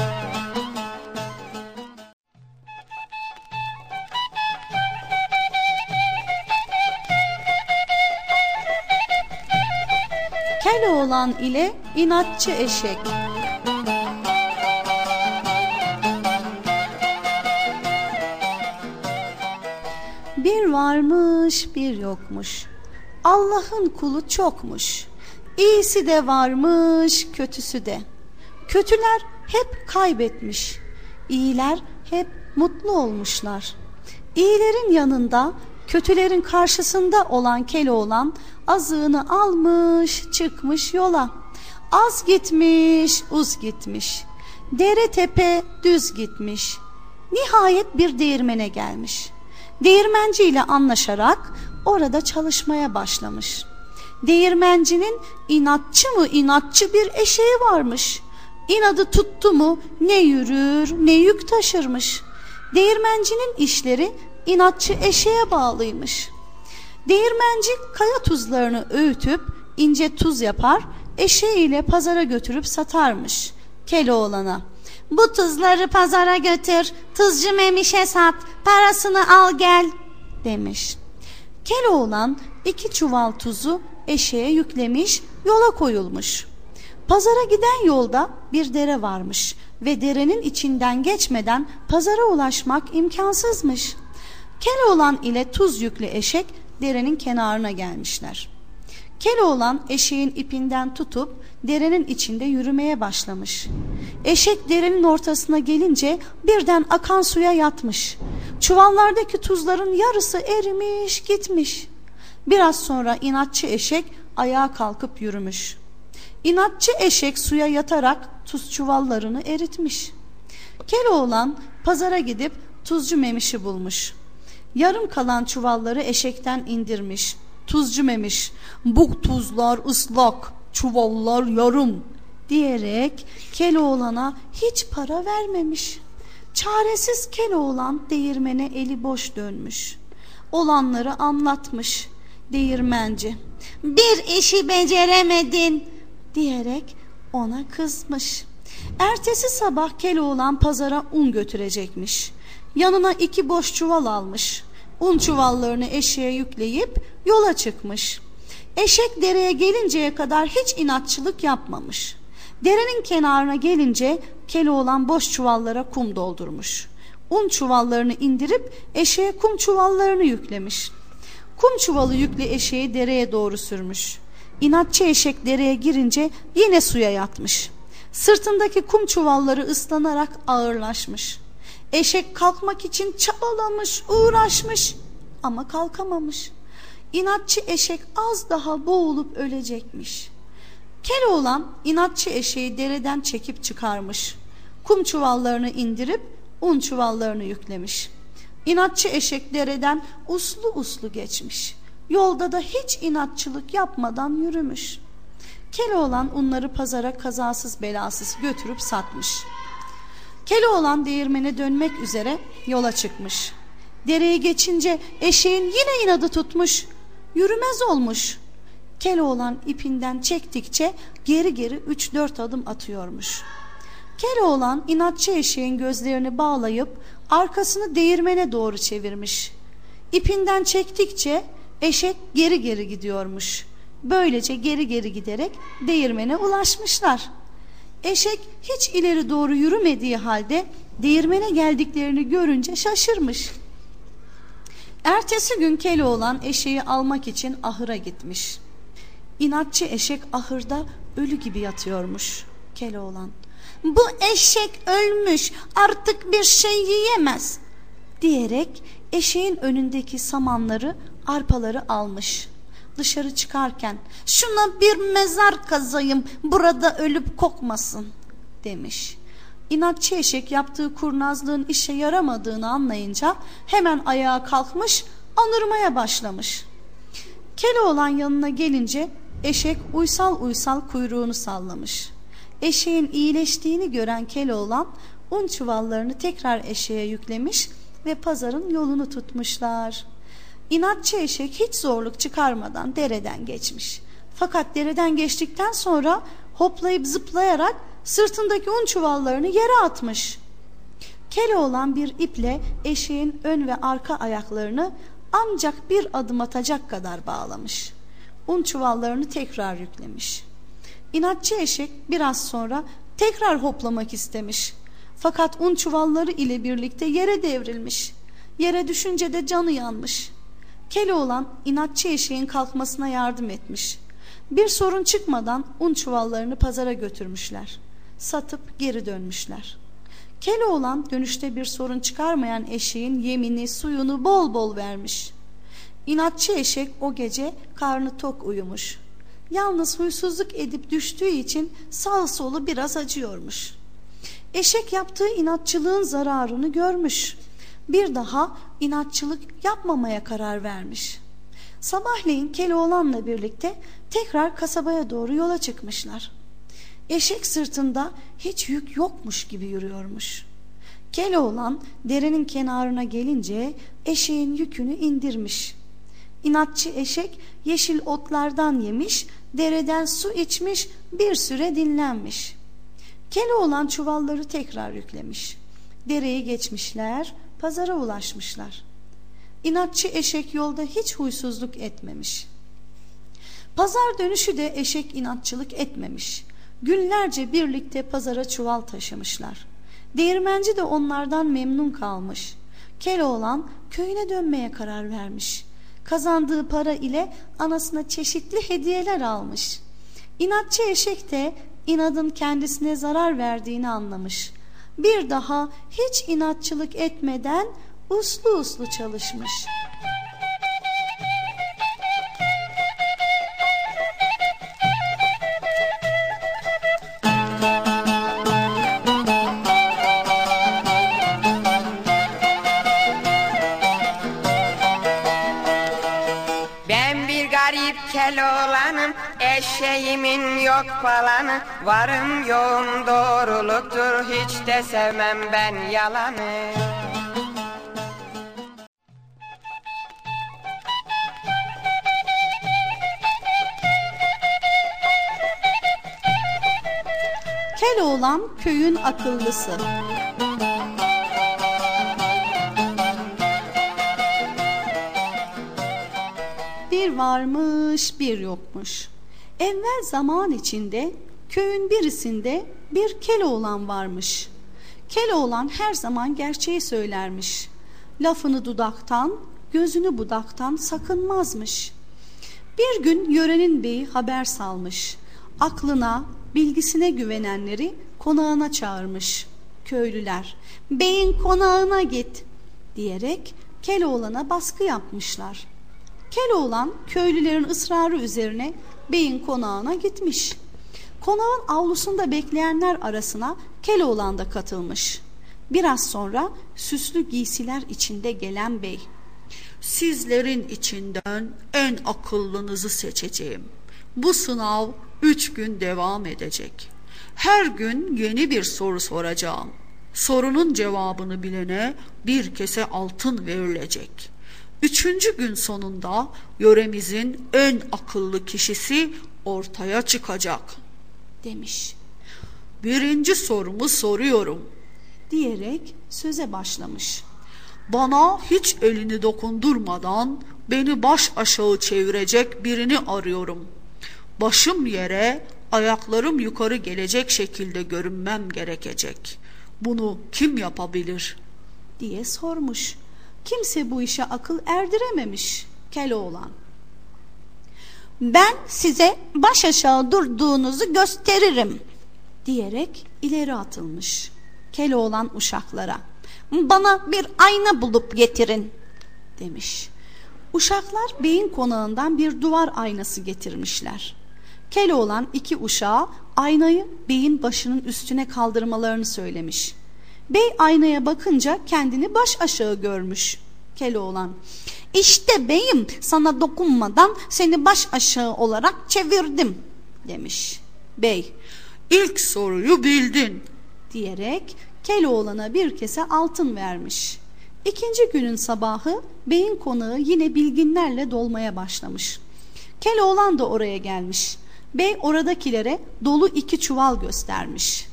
Keloğlan ile inatçı eşek. Bir varmış bir yokmuş. Allah'ın kulu çokmuş. İyisi de varmış, kötüsü de. Kötüler hep kaybetmiş. İyiler hep mutlu olmuşlar. İyilerin yanında, kötülerin karşısında olan Keloğlan azığını almış, çıkmış yola. Az gitmiş, uz gitmiş. Dere tepe düz gitmiş. Nihayet bir değirmene gelmiş. Değirmenci ile anlaşarak orada çalışmaya başlamış. Değirmencinin inatçı mı inatçı bir eşeği varmış. İnadı tuttu mu ne yürür ne yük taşırmış. Değirmencinin işleri inatçı eşeğe bağlıymış. Değirmenci kaya tuzlarını öğütüp ince tuz yapar, eşeğiyle pazara götürüp satarmış Keloğlan'a. Bu tuzları pazara götür, tuzcu Memiş'e sat, parasını al gel demiş. Keloğlan iki çuval tuzu eşeğe yüklemiş, yola koyulmuş. Pazara giden yolda bir dere varmış ve derenin içinden geçmeden pazara ulaşmak imkansızmış. Keloğlan ile tuz yüklü eşek derenin kenarına gelmişler. Keloğlan eşeğin ipinden tutup derenin içinde yürümeye başlamış. Eşek derenin ortasına gelince birden akan suya yatmış. Çuvallardaki tuzların yarısı erimiş gitmiş. Biraz sonra inatçı eşek ayağa kalkıp yürümüş. İnatçı eşek suya yatarak tuz çuvallarını eritmiş. Keloğlan pazara gidip tuzcu memişi bulmuş. Yarım kalan çuvalları eşekten indirmiş. Tuzcu memiş, bu tuzlar ıslak, çuvallar yarım diyerek Keloğlan'a hiç para vermemiş. Çaresiz Keloğlan değirmene eli boş dönmüş. Olanları anlatmış değirmenci. Bir işi beceremedin diyerek ona kızmış. Ertesi sabah Keloğlan pazara un götürecekmiş. Yanına iki boş çuval almış. Un çuvallarını eşeğe yükleyip yola çıkmış. Eşek dereye gelinceye kadar hiç inatçılık yapmamış. Derenin kenarına gelince Keloğlan boş çuvallara kum doldurmuş. Un çuvallarını indirip eşeğe kum çuvallarını yüklemiş. Kum çuvalı yüklü eşeği dereye doğru sürmüş. İnatçı eşek dereye girince yine suya yatmış. Sırtındaki kum çuvalları ıslanarak ağırlaşmış. Eşek kalkmak için çabalamış, uğraşmış ama kalkamamış. İnatçı eşek az daha boğulup ölecekmiş. Keloğlan inatçı eşeği dereden çekip çıkarmış. Kum çuvallarını indirip un çuvallarını yüklemiş. İnatçı eşek dereden uslu uslu geçmiş. Yolda da hiç inatçılık yapmadan yürümüş. Keloğlan unları pazara kazasız belasız götürüp satmış. Keloğlan değirmene dönmek üzere yola çıkmış. Dereyi geçince eşeğin yine inadı tutmuş. Yürümez olmuş. Keloğlan ipinden çektikçe geri geri üç dört adım atıyormuş. Keloğlan inatçı eşeğin gözlerini bağlayıp arkasını değirmene doğru çevirmiş. İpinden çektikçe eşek geri geri gidiyormuş. Böylece geri geri giderek değirmene ulaşmışlar. Eşek hiç ileri doğru yürümediği halde değirmene geldiklerini görünce şaşırmış. Ertesi gün Keloğlan eşeği almak için ahıra gitmiş. İnatçı eşek ahırda ölü gibi yatıyormuş Keloğlan. Bu eşek ölmüş artık bir şey yiyemez diyerek eşeğin önündeki samanları arpaları almış. Dışarı çıkarken şuna bir mezar kazayım burada ölüp kokmasın demiş. İnatçı eşek yaptığı kurnazlığın işe yaramadığını anlayınca hemen ayağa kalkmış anırmaya başlamış. Keloğlan yanına gelince eşek uysal uysal kuyruğunu sallamış. Eşeğin iyileştiğini gören Keloğlan un çuvallarını tekrar eşeğe yüklemiş ve pazarın yolunu tutmuşlar. İnatçı eşek hiç zorluk çıkarmadan dereden geçmiş. Fakat dereden geçtikten sonra hoplayıp zıplayarak sırtındaki un çuvallarını yere atmış. Keloğlan bir iple eşeğin ön ve arka ayaklarını ancak bir adım atacak kadar bağlamış. Un çuvallarını tekrar yüklemiş. İnatçı eşek biraz sonra tekrar hoplamak istemiş. Fakat un çuvalları ile birlikte yere devrilmiş. Yere düşünce de canı yanmış. Keloğlan inatçı eşeğin kalkmasına yardım etmiş. Bir sorun çıkmadan un çuvallarını pazara götürmüşler. Satıp geri dönmüşler. Keloğlan dönüşte bir sorun çıkarmayan eşeğin yemini, suyunu bol bol vermiş. İnatçı eşek o gece karnı tok uyumuş. Yalnız huysuzluk edip düştüğü için sağ solu biraz acıyormuş. Eşek yaptığı inatçılığın zararını görmüş. Bir daha inatçılık yapmamaya karar vermiş. Sabahleyin Keloğlan'la birlikte tekrar kasabaya doğru yola çıkmışlar. Eşek sırtında hiç yük yokmuş gibi yürüyormuş. Keloğlan derenin kenarına gelince eşeğin yükünü indirmiş. İnatçı eşek yeşil otlardan yemiş, dereden su içmiş, bir süre dinlenmiş. Keloğlan çuvalları tekrar yüklemiş. Dereyi geçmişler, pazara ulaşmışlar. İnatçı eşek yolda hiç huysuzluk etmemiş. Pazar dönüşü de eşek inatçılık etmemiş. Günlerce birlikte pazara çuval taşımışlar. Değirmenci de onlardan memnun kalmış. Keloğlan köyüne dönmeye karar vermiş. Kazandığı para ile anasına çeşitli hediyeler almış. İnatçı eşek de inadın kendisine zarar verdiğini anlamış. Bir daha hiç inatçılık etmeden uslu uslu çalışmış. Keloğlanım Eşeğimin yok falanı Varım yoğum doğruluktur Hiç de sevmem ben yalanı Keloğlan köyün akıllısı. Bir varmış bir yokmuş. Evvel zaman içinde köyün birisinde bir Keloğlan varmış. Keloğlan her zaman gerçeği söylermiş. Lafını dudaktan, gözünü budaktan sakınmazmış. Bir gün yörenin beyi haber salmış. Aklına, bilgisine güvenenleri konağına çağırmış. Köylüler, beyin konağına git diyerek Keloğlan'a baskı yapmışlar. Keloğlan köylülerin ısrarı üzerine beyin konağına gitmiş. Konağın avlusunda bekleyenler arasına Keloğlan da katılmış. Biraz sonra süslü giysiler içinde gelen bey. Sizlerin içinden en akıllınızı seçeceğim. Bu sınav üç gün devam edecek. Her gün yeni bir soru soracağım. Sorunun cevabını bilene bir kese altın verilecek. Üçüncü gün sonunda yöremizin en akıllı kişisi ortaya çıkacak. demiş. Birinci sorumu soruyorum. Diyerek söze başlamış. Bana hiç elini dokundurmadan beni baş aşağı çevirecek birini arıyorum. Başım yere, ayaklarım yukarı gelecek şekilde görünmem gerekecek. Bunu kim yapabilir? diye sormuş. Kimse bu işe akıl erdirememiş Keloğlan. Ben size baş aşağı durduğunuzu gösteririm diyerek ileri atılmış. Keloğlan uşaklara bana bir ayna bulup getirin demiş. Uşaklar beyin konağından bir duvar aynası getirmişler. Keloğlan iki uşağa aynayı beyin başının üstüne kaldırmalarını söylemiş. Bey aynaya bakınca kendini baş aşağı görmüş. Keloğlan işte beyim sana dokunmadan seni baş aşağı olarak çevirdim demiş. Bey İlk soruyu bildin. diyerek Keloğlan'a bir kese altın vermiş. İkinci günün sabahı beyin konağı yine bilginlerle dolmaya başlamış. Keloğlan da oraya gelmiş. Bey oradakilere dolu iki çuval göstermiş.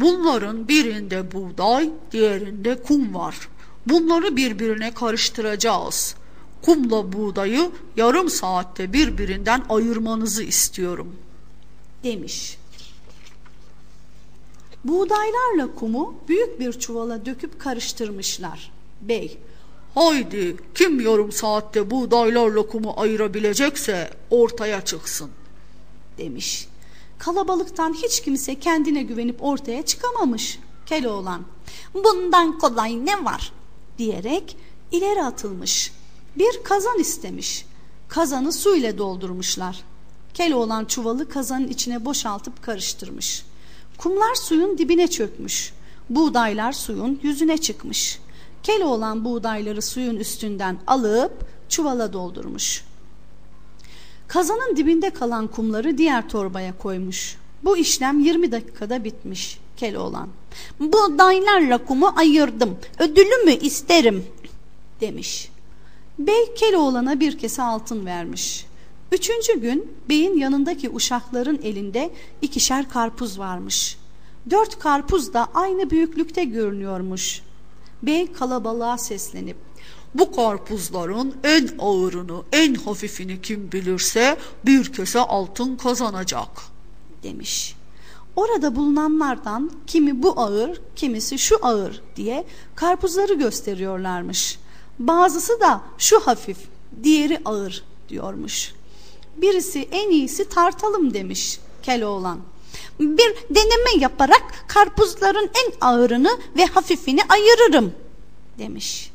Bunların birinde buğday, diğerinde kum var. Bunları birbirine karıştıracağız. Kumla buğdayı yarım saatte birbirinden ayırmanızı istiyorum. Demiş. Buğdaylarla kumu büyük bir çuvala döküp karıştırmışlar. Bey, Haydi kim yarım saatte buğdaylarla kumu ayırabilecekse ortaya çıksın. demiş. Kalabalıktan hiç kimse kendine güvenip ortaya çıkamamış. Keloğlan, bundan kolay ne var? diyerek ileri atılmış. Bir kazan istemiş. Kazanı su ile doldurmuşlar. Keloğlan çuvalı kazanın içine boşaltıp karıştırmış. Kumlar suyun dibine çökmüş. Buğdaylar suyun yüzüne çıkmış. Keloğlan buğdayları suyun üstünden alıp çuvala doldurmuş. Kazanın dibinde kalan kumları diğer torbaya koymuş. Bu işlem 20 dakikada bitmiş. Keloğlan. Buğdaylarla kumu ayırdım. Ödülümü isterim demiş. Bey Keloğlan'a bir kese altın vermiş. Üçüncü gün beyin yanındaki uşakların elinde ikişer karpuz varmış. Dört karpuz da aynı büyüklükte görünüyormuş. Bey kalabalığa seslenip Bu karpuzların en ağırını, en hafifini kim bilirse bir kese altın kazanacak. demiş. Orada bulunanlardan kimi bu ağır, kimisi şu ağır diye karpuzları gösteriyorlarmış. Bazısı da şu hafif, diğeri ağır diyormuş. Birisi en iyisi tartalım demiş Keloğlan. Bir deneme yaparak karpuzların en ağırını ve hafifini ayırırım demiş.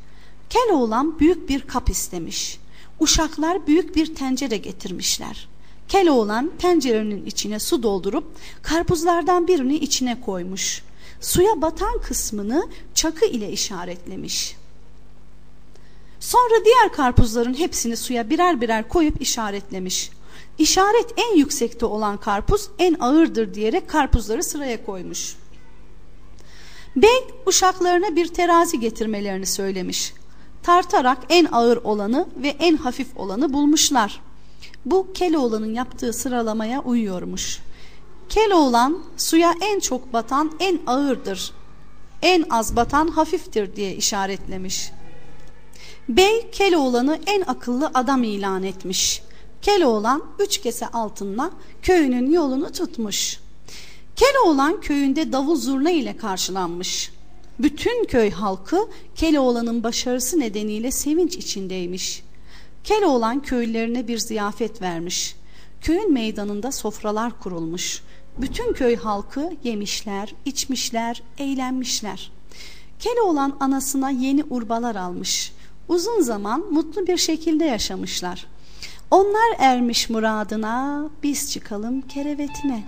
Keloğlan büyük bir kap istemiş. Uşaklar büyük bir tencere getirmişler. Keloğlan tencerenin içine su doldurup karpuzlardan birini içine koymuş. Suya batan kısmını çakı ile işaretlemiş. Sonra diğer karpuzların hepsini suya birer birer koyup işaretlemiş. İşaret en yüksekte olan karpuz en ağırdır diyerek karpuzları sıraya koymuş. Bey uşaklarına bir terazi getirmelerini söylemiş. Tartarak en ağır olanı ve en hafif olanı bulmuşlar. Bu Keloğlan'ın yaptığı sıralamaya uyuyormuş. Keloğlan suya en çok batan en ağırdır, en az batan hafiftir diye işaretlemiş. Bey Keloğlan'ı en akıllı adam ilan etmiş. Keloğlan üç kese altınla köyünün yolunu tutmuş. Keloğlan köyünde davul zurna ile karşılanmış. Bütün köy halkı Keloğlan'ın başarısı nedeniyle sevinç içindeymiş. Keloğlan köylülerine bir ziyafet vermiş. Köyün meydanında sofralar kurulmuş. Bütün köy halkı yemişler, içmişler, eğlenmişler. Keloğlan anasına yeni urbalar almış. Uzun zaman mutlu bir şekilde yaşamışlar. Onlar ermiş muradına, biz çıkalım kerevetine.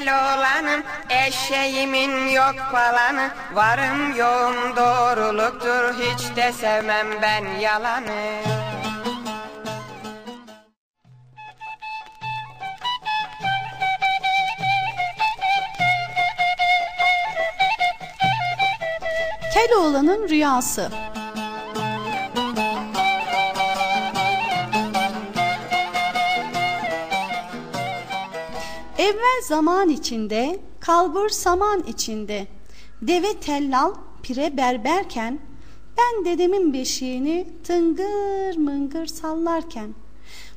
Garip Keloğlanım Eşeğimin yok falanı Varım yoğum doğruluktur Hiç de sevmem ben yalanı Keloğlan'ın rüyası. Evvel zaman içinde, kalbur saman içinde, deve tellal pire berberken, ben dedemin beşiğini tıngır mıngır sallarken,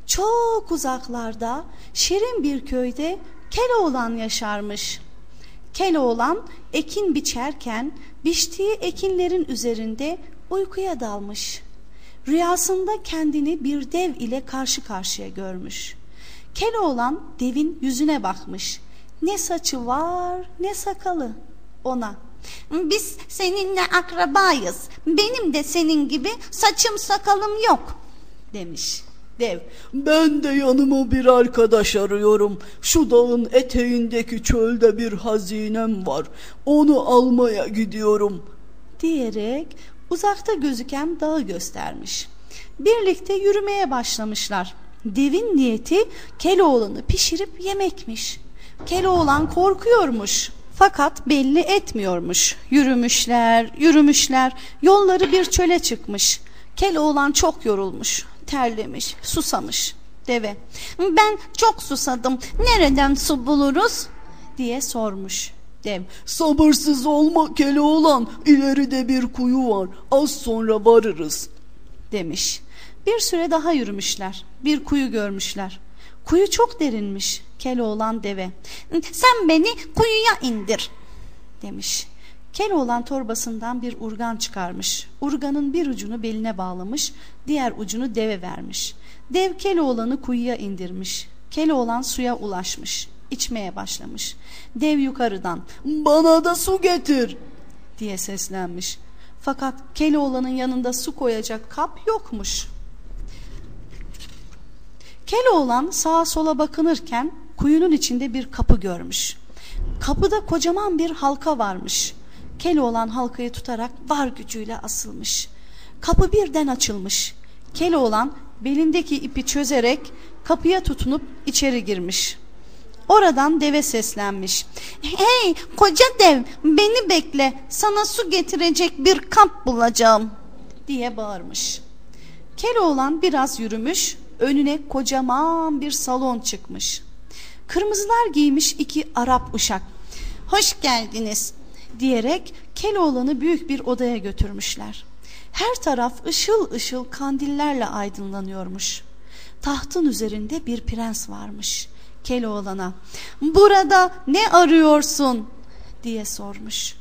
çok uzaklarda şirin bir köyde Keloğlan yaşarmış. Keloğlan ekin biçerken biçtiği ekinlerin üzerinde uykuya dalmış. Rüyasında kendini bir dev ile karşı karşıya görmüş. Keloğlan devin yüzüne bakmış. Ne saçı var ne sakalı ona. Biz seninle akrabayız. Benim de senin gibi saçım sakalım yok demiş. Dev Ben de yanıma bir arkadaş arıyorum. Şu dağın eteğindeki çölde bir hazinem var. Onu almaya gidiyorum. diyerek uzakta gözüken dağı göstermiş. Birlikte yürümeye başlamışlar. Devin niyeti Keloğlan'ı pişirip yemekmiş. Keloğlan korkuyormuş. Fakat belli etmiyormuş. Yürümüşler, yürümüşler. Yolları bir çöle çıkmış. Keloğlan çok yorulmuş, terlemiş, susamış. Deve, ben çok susadım. Nereden su buluruz? diye sormuş. Dev, Sabırsız olma Keloğlan. İleride bir kuyu var. Az sonra varırız. demiş. Bir süre daha yürümüşler. Bir kuyu görmüşler. Kuyu çok derinmiş. Keloğlan deve. Sen beni kuyuya indir demiş. Keloğlan torbasından bir urgan çıkarmış. Urganın bir ucunu beline bağlamış, diğer ucunu deve vermiş. Dev Keloğlan'ı kuyuya indirmiş. Keloğlan suya ulaşmış. içmeye başlamış. Dev yukarıdan Bana da su getir. diye seslenmiş. Fakat Keloğlan'ın yanında su koyacak kap yokmuş. Keloğlan sağa sola bakınırken kuyunun içinde bir kapı görmüş. Kapıda kocaman bir halka varmış. Keloğlan halkayı tutarak var gücüyle asılmış. Kapı birden açılmış. Keloğlan belindeki ipi çözerek kapıya tutunup içeri girmiş. Oradan deve seslenmiş. Hey koca dev beni bekle sana su getirecek bir kap bulacağım diye bağırmış. Keloğlan biraz yürümüş önüne kocaman bir salon çıkmış. Kırmızılar giymiş iki Arap uşak. Hoş geldiniz diyerek Keloğlan'ı büyük bir odaya götürmüşler. Her taraf ışıl ışıl kandillerle aydınlanıyormuş. Tahtın üzerinde bir prens varmış. Keloğlan'a burada ne arıyorsun diye sormuş.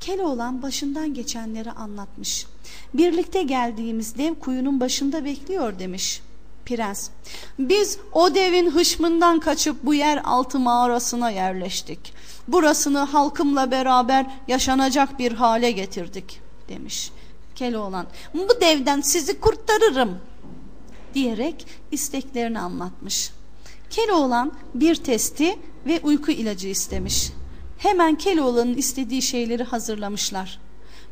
Keloğlan başından geçenleri anlatmış. Birlikte geldiğimiz dev kuyunun başında bekliyor demiş. Prens, biz o devin hışmından kaçıp bu yer altı mağarasına yerleştik. Burasını halkımla beraber yaşanacak bir hale getirdik demiş. Keloğlan, bu devden sizi kurtarırım diyerek isteklerini anlatmış. Keloğlan bir testi ve uyku ilacı istemiş. Hemen Keloğlan'ın istediği şeyleri hazırlamışlar.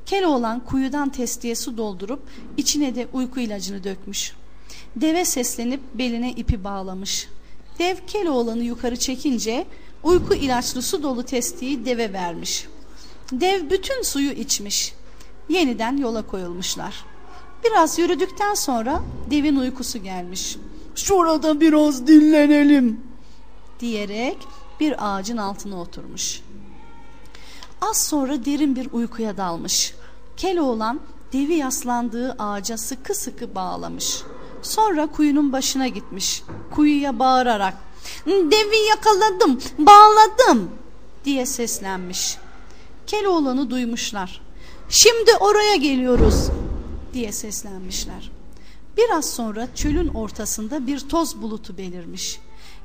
Keloğlan kuyudan testiye su doldurup içine de uyku ilacını dökmüş. Deve seslenip beline ipi bağlamış. Dev Keloğlan'ı yukarı çekince uyku ilaçlı su dolu testiyi deve vermiş. Dev bütün suyu içmiş. Yeniden yola koyulmuşlar. Biraz yürüdükten sonra devin uykusu gelmiş. Şurada biraz dinlenelim. diyerek bir ağacın altına oturmuş. Az sonra derin bir uykuya dalmış. Keloğlan devi yaslandığı ağaca sıkı sıkı bağlamış. Sonra kuyunun başına gitmiş. Kuyuya bağırarak devi yakaladım, bağladım diye seslenmiş. Keloğlan'ı duymuşlar. Şimdi oraya geliyoruz diye seslenmişler. Biraz sonra çölün ortasında bir toz bulutu belirmiş.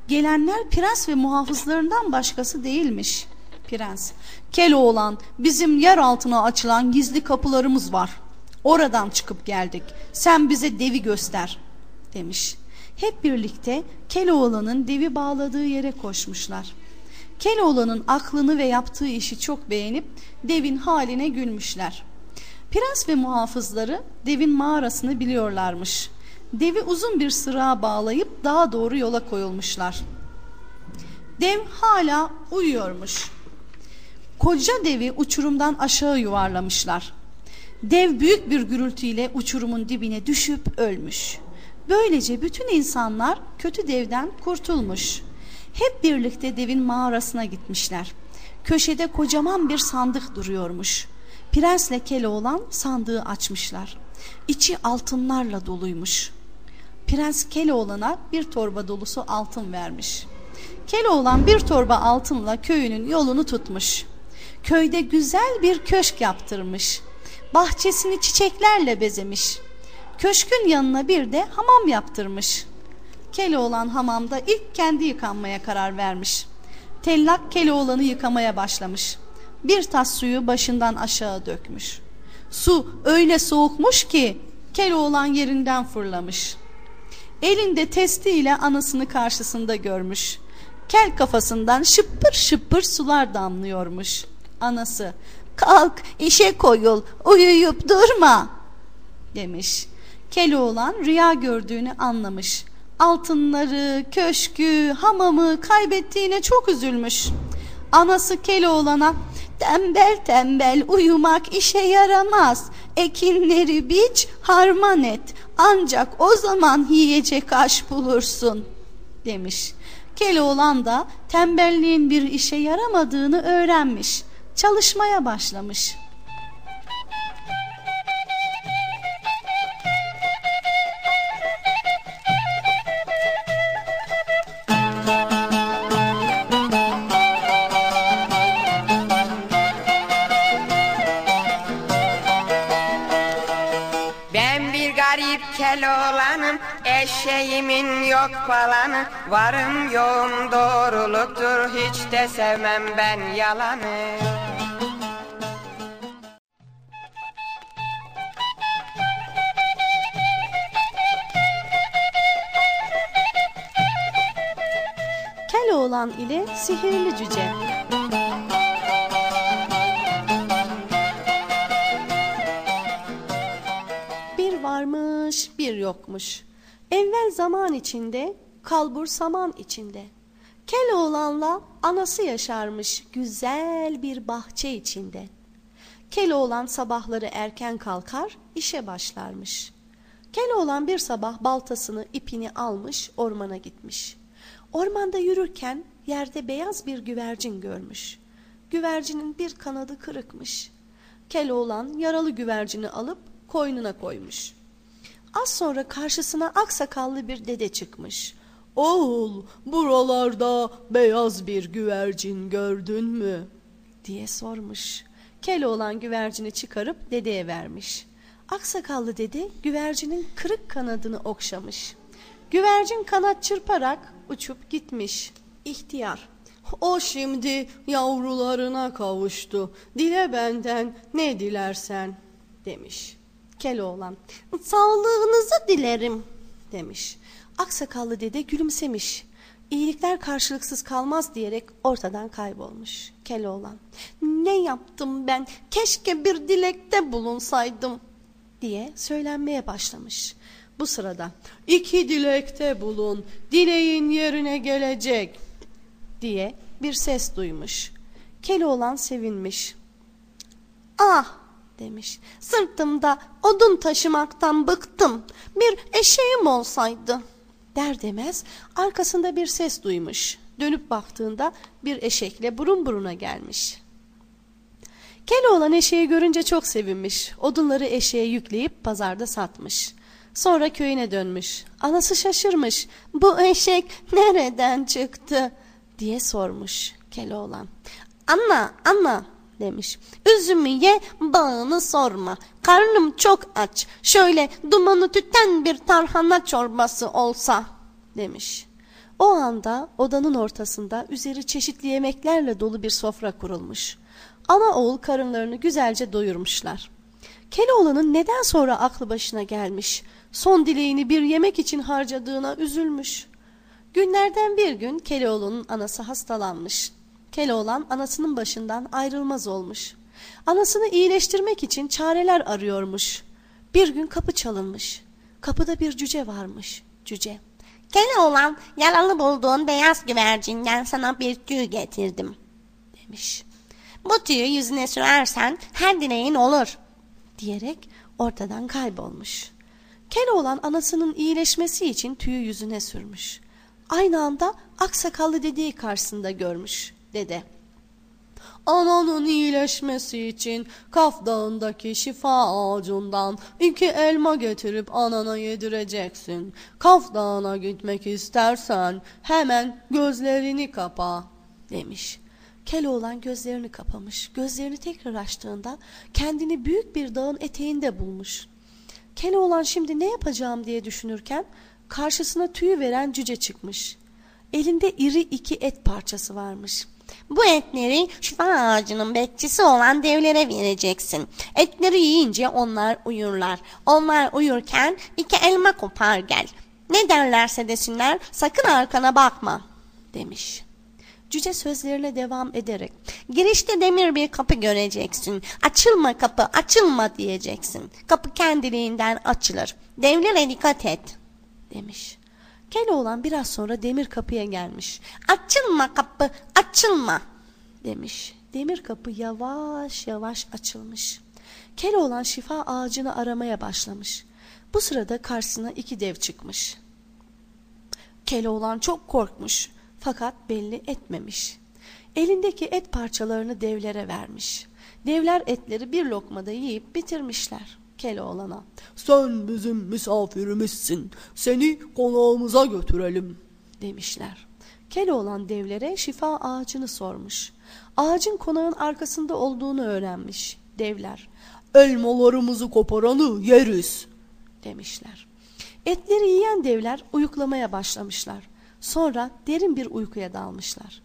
Gelenler prens ve muhafızlarından başkası değilmiş. Prens, Keloğlan bizim yer altına açılan gizli kapılarımız var. Oradan çıkıp geldik. Sen bize devi göster demiş. Hep birlikte Keloğlan'ın devi bağladığı yere koşmuşlar. Keloğlan'ın aklını ve yaptığı işi çok beğenip devin haline gülmüşler. Prens ve muhafızları devin mağarasını biliyorlarmış. Devi uzun bir sırağa bağlayıp daha doğru yola koyulmuşlar. Dev hala uyuyormuş. Koca devi uçurumdan aşağı yuvarlamışlar. Dev büyük bir gürültüyle uçurumun dibine düşüp ölmüş. Böylece bütün insanlar kötü devden kurtulmuş. Hep birlikte devin mağarasına gitmişler. Köşede kocaman bir sandık duruyormuş. Prensle Keloğlan sandığı açmışlar. İçi altınlarla doluymuş. Prens Keloğlan'a bir torba dolusu altın vermiş. Keloğlan bir torba altınla köyünün yolunu tutmuş. Köyde güzel bir köşk yaptırmış. Bahçesini çiçeklerle bezemiş. Köşkün yanına bir de hamam yaptırmış. Keloğlan hamamda ilk kendi yıkanmaya karar vermiş. Tellak Keloğlan'ı yıkamaya başlamış. Bir tas suyu başından aşağı dökmüş. Su öyle soğukmuş ki Keloğlan yerinden fırlamış. elinde testiyle anasını karşısında görmüş. Kel kafasından şıppır şıppır sular damlıyormuş. Anası kalk işe koyul uyuyup durma demiş. Keloğlan rüya gördüğünü anlamış. Altınları, köşkü, hamamı kaybettiğine çok üzülmüş. Anası Keloğlan'a tembel tembel uyumak işe yaramaz. Ekinleri biç, harman et. Ancak o zaman yiyecek aş bulursun demiş. Keloğlan da tembelliğin bir işe yaramadığını öğrenmiş. Çalışmaya başlamış. Garip keloğlanım Eşeğimin yok falanı Varım yoğum doğruluktur Hiç de sevmem ben yalanı Keloğlan ile sihirli cüce. Yokmuş. Evvel zaman içinde, kalbur saman içinde. Keloğlan'la anası yaşarmış güzel bir bahçe içinde. Keloğlan sabahları erken kalkar, işe başlarmış. Keloğlan bir sabah baltasını, ipini almış, ormana gitmiş. Ormanda yürürken yerde beyaz bir güvercin görmüş. Güvercinin bir kanadı kırıkmış. Keloğlan yaralı güvercini alıp koynuna koymuş. Az sonra karşısına aksakallı bir dede çıkmış. Oğul buralarda beyaz bir güvercin gördün mü? diye sormuş. Keloğlan güvercini çıkarıp dedeye vermiş. Aksakallı dede güvercinin kırık kanadını okşamış. Güvercin kanat çırparak uçup gitmiş. İhtiyar. O şimdi yavrularına kavuştu. Dile benden ne dilersen demiş. Keloğlan sağlığınızı dilerim demiş. Aksakallı dede gülümsemiş. İyilikler karşılıksız kalmaz diyerek ortadan kaybolmuş. Keloğlan ne yaptım ben keşke bir dilekte bulunsaydım diye söylenmeye başlamış. Bu sırada iki dilekte bulun. Dileğin yerine gelecek. diye bir ses duymuş. Keloğlan sevinmiş. Ah demiş. Sırtımda odun taşımaktan bıktım. Bir eşeğim olsaydı. Der demez arkasında bir ses duymuş. Dönüp baktığında bir eşekle burun buruna gelmiş. Keloğlan eşeği görünce çok sevinmiş. Odunları eşeğe yükleyip pazarda satmış. Sonra köyüne dönmüş. Anası şaşırmış. Bu eşek nereden çıktı diye sormuş Keloğlan. Anla anla demiş. Üzümü ye bağını sorma. Karnım çok aç. Şöyle dumanı tüten bir tarhana çorbası olsa demiş. O anda odanın ortasında üzeri çeşitli yemeklerle dolu bir sofra kurulmuş. Ana oğul karınlarını güzelce doyurmuşlar. Keloğlan'ın neden sonra aklı başına gelmiş, son dileğini bir yemek için harcadığına üzülmüş. Günlerden bir gün Keloğlan'ın anası hastalanmış. Keloğlan anasının başından ayrılmaz olmuş. Anasını iyileştirmek için çareler arıyormuş. Bir gün kapı çalınmış. Kapıda bir cüce varmış. Cüce. Keloğlan yaralı bulduğun beyaz güvercinden sana bir tüy getirdim demiş. Bu tüyü yüzüne sürersen her dileğin olur. Diyerek ortadan kaybolmuş. Keloğlan anasının iyileşmesi için tüyü yüzüne sürmüş. Aynı anda aksakallı dediği karşısında görmüş dede. Ananın iyileşmesi için Kaf Dağı'ndaki şifa ağacından iki elma getirip anana yedireceksin. Kaf Dağı'na gitmek istersen hemen gözlerini kapa demiş. Keloğlan gözlerini kapamış. Gözlerini tekrar açtığında kendini büyük bir dağın eteğinde bulmuş. Keloğlan şimdi ne yapacağım diye düşünürken karşısına tüyü veren cüce çıkmış. Elinde iri iki et parçası varmış. Bu etleri şifa ağacının bekçisi olan devlere vereceksin. Etleri yiyince onlar uyurlar. Onlar uyurken iki elma kopar gel. Ne derlerse desinler sakın arkana bakma demiş. Cüce sözlerine devam ederek Girişte demir bir kapı göreceksin. Açılma kapı, açılma diyeceksin. Kapı kendiliğinden açılır. Devlere dikkat et demiş. Keloğlan biraz sonra demir kapıya gelmiş. Açılma kapı, açılma. demiş. Demir kapı yavaş yavaş açılmış. Keloğlan şifa ağacını aramaya başlamış. Bu sırada karşısına iki dev çıkmış. Keloğlan çok korkmuş fakat belli etmemiş. Elindeki et parçalarını devlere vermiş. Devler etleri bir lokmada yiyip bitirmişler Keloğlan'a. Sen bizim misafirimizsin. Seni konağımıza götürelim. demişler. Keloğlan devlere şifa ağacını sormuş. Ağacın konağın arkasında olduğunu öğrenmiş devler. Elmalarımızı koparanı yeriz. demişler. Etleri yiyen devler uyuklamaya başlamışlar. Sonra derin bir uykuya dalmışlar.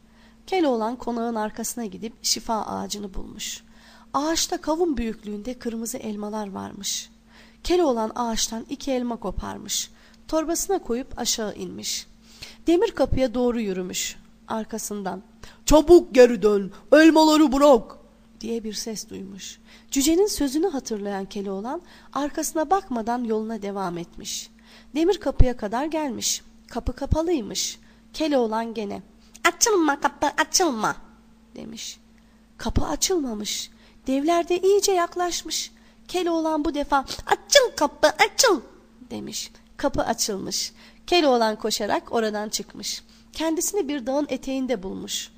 Keloğlan konağın arkasına gidip şifa ağacını bulmuş. Ağaçta kavun büyüklüğünde kırmızı elmalar varmış. Keloğlan ağaçtan iki elma koparmış. Torbasına koyup aşağı inmiş. Demir kapıya doğru yürümüş. Arkasından Çabuk geri dön. Elmaları bırak. diye bir ses duymuş. Cücenin sözünü hatırlayan Keloğlan arkasına bakmadan yoluna devam etmiş. Demir kapıya kadar gelmiş. Kapı kapalıymış. Keloğlan gene Açılma kapı, açılma. demiş. Kapı açılmamış. Devler de iyice yaklaşmış. Keloğlan bu defa Açıl kapı, açıl. demiş. Kapı açılmış. Keloğlan koşarak oradan çıkmış. Kendisini bir dağın eteğinde bulmuş.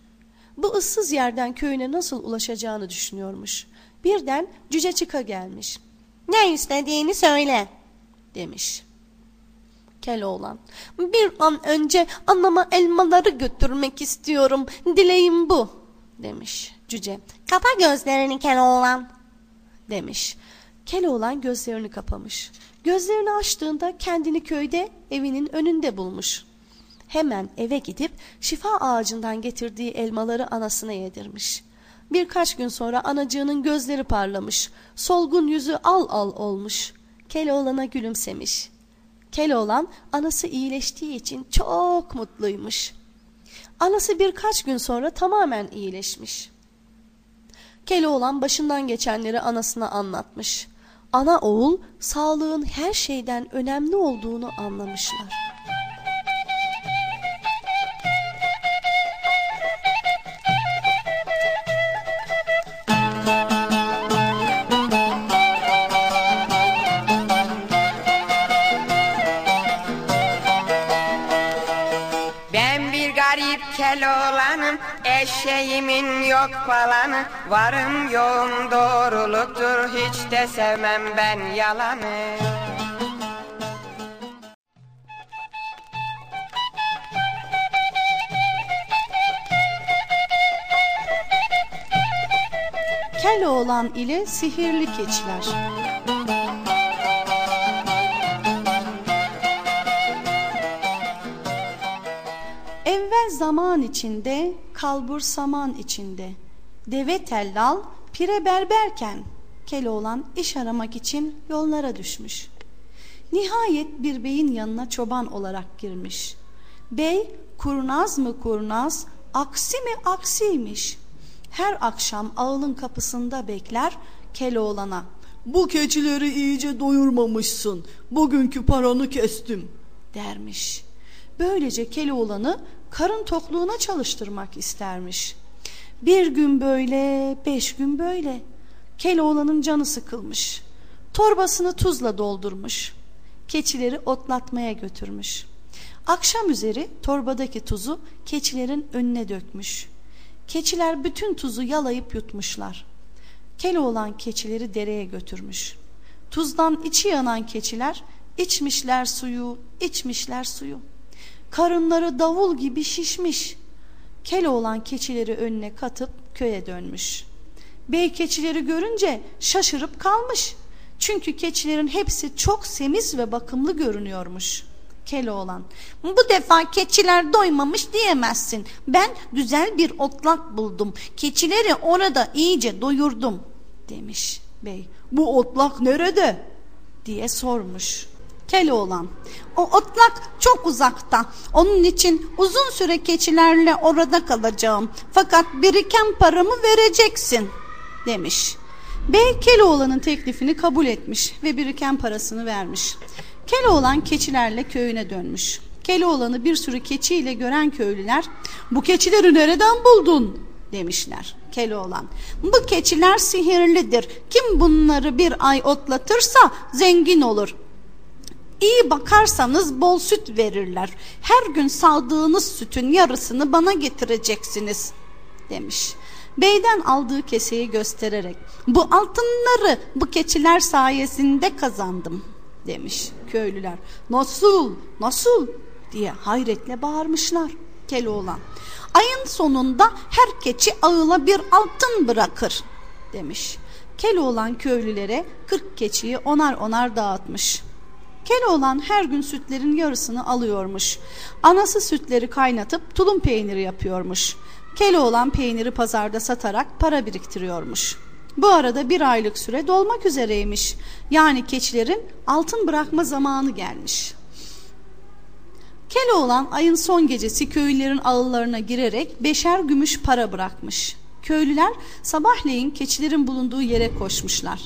Bu ıssız yerden köyüne nasıl ulaşacağını düşünüyormuş. Birden cüce çıka gelmiş. Ne istediğini söyle. demiş. Keloğlan. Bir an önce anama elmaları götürmek istiyorum. Dileğim bu. demiş cüce. Kapa gözlerini Keloğlan. demiş. Keloğlan gözlerini kapamış. Gözlerini açtığında kendini köyde evinin önünde bulmuş. Hemen eve gidip şifa ağacından getirdiği elmaları anasına yedirmiş. Birkaç gün sonra anacığının gözleri parlamış. Solgun yüzü al al olmuş. Keloğlan'a gülümsemiş. Keloğlan anası iyileştiği için çok mutluymuş. Anası birkaç gün sonra tamamen iyileşmiş. Keloğlan başından geçenleri anasına anlatmış. Ana oğul sağlığın her şeyden önemli olduğunu anlamışlar. Ben bir garip keloğlanım Eşeğimin yok falanı Varım yoğum doğruluktur Hiç de sevmem ben yalanı Keloğlan ile sihirli keçiler. Zaman içinde, kalbur saman içinde. Deve tellal, pire berberken Keloğlan iş aramak için yollara düşmüş. Nihayet bir beyin yanına çoban olarak girmiş. Bey kurnaz mı kurnaz, aksi mi aksiymiş. Her akşam ağılın kapısında bekler Keloğlan'a. Bu keçileri iyice doyurmamışsın. Bugünkü paranı kestim. dermiş. Böylece Keloğlan'ı karın tokluğuna çalıştırmak istermiş. Bir gün böyle, beş gün böyle. Keloğlan'ın canı sıkılmış. Torbasını tuzla doldurmuş. Keçileri otlatmaya götürmüş. Akşam üzeri torbadaki tuzu keçilerin önüne dökmüş. Keçiler bütün tuzu yalayıp yutmuşlar. Keloğlan keçileri dereye götürmüş. Tuzdan içi yanan keçiler içmişler suyu, içmişler suyu. Karınları davul gibi şişmiş. Keloğlan keçileri önüne katıp köye dönmüş. Bey keçileri görünce şaşırıp kalmış. Çünkü keçilerin hepsi çok semiz ve bakımlı görünüyormuş. Keloğlan, bu defa keçiler doymamış diyemezsin. Ben güzel bir otlak buldum. Keçileri orada iyice doyurdum demiş bey Bu otlak nerede? diye sormuş. Keloğlan. O otlak çok uzakta. Onun için uzun süre keçilerle orada kalacağım. Fakat biriken paramı vereceksin demiş. Bey Keloğlan'ın teklifini kabul etmiş ve biriken parasını vermiş. Keloğlan keçilerle köyüne dönmüş. Keloğlan'ı bir sürü keçiyle gören köylüler bu keçileri nereden buldun demişler. Keloğlan bu keçiler sihirlidir. Kim bunları bir ay otlatırsa zengin olur. İyi bakarsanız bol süt verirler. Her gün sağdığınız sütün yarısını bana getireceksiniz demiş. Beyden aldığı keseyi göstererek bu altınları bu keçiler sayesinde kazandım demiş köylüler. Nasıl nasıl diye hayretle bağırmışlar Keloğlan. Ayın sonunda her keçi ağıla bir altın bırakır demiş. Keloğlan köylülere kırk keçiyi onar onar dağıtmış. Keloğlan her gün sütlerin yarısını alıyormuş. Anası sütleri kaynatıp tulum peyniri yapıyormuş. Keloğlan peyniri pazarda satarak para biriktiriyormuş. Bu arada bir aylık süre dolmak üzereymiş. Yani keçilerin altın bırakma zamanı gelmiş. Keloğlan ayın son gecesi köylülerin ağıllarına girerek beşer gümüş para bırakmış. Köylüler sabahleyin keçilerin bulunduğu yere koşmuşlar.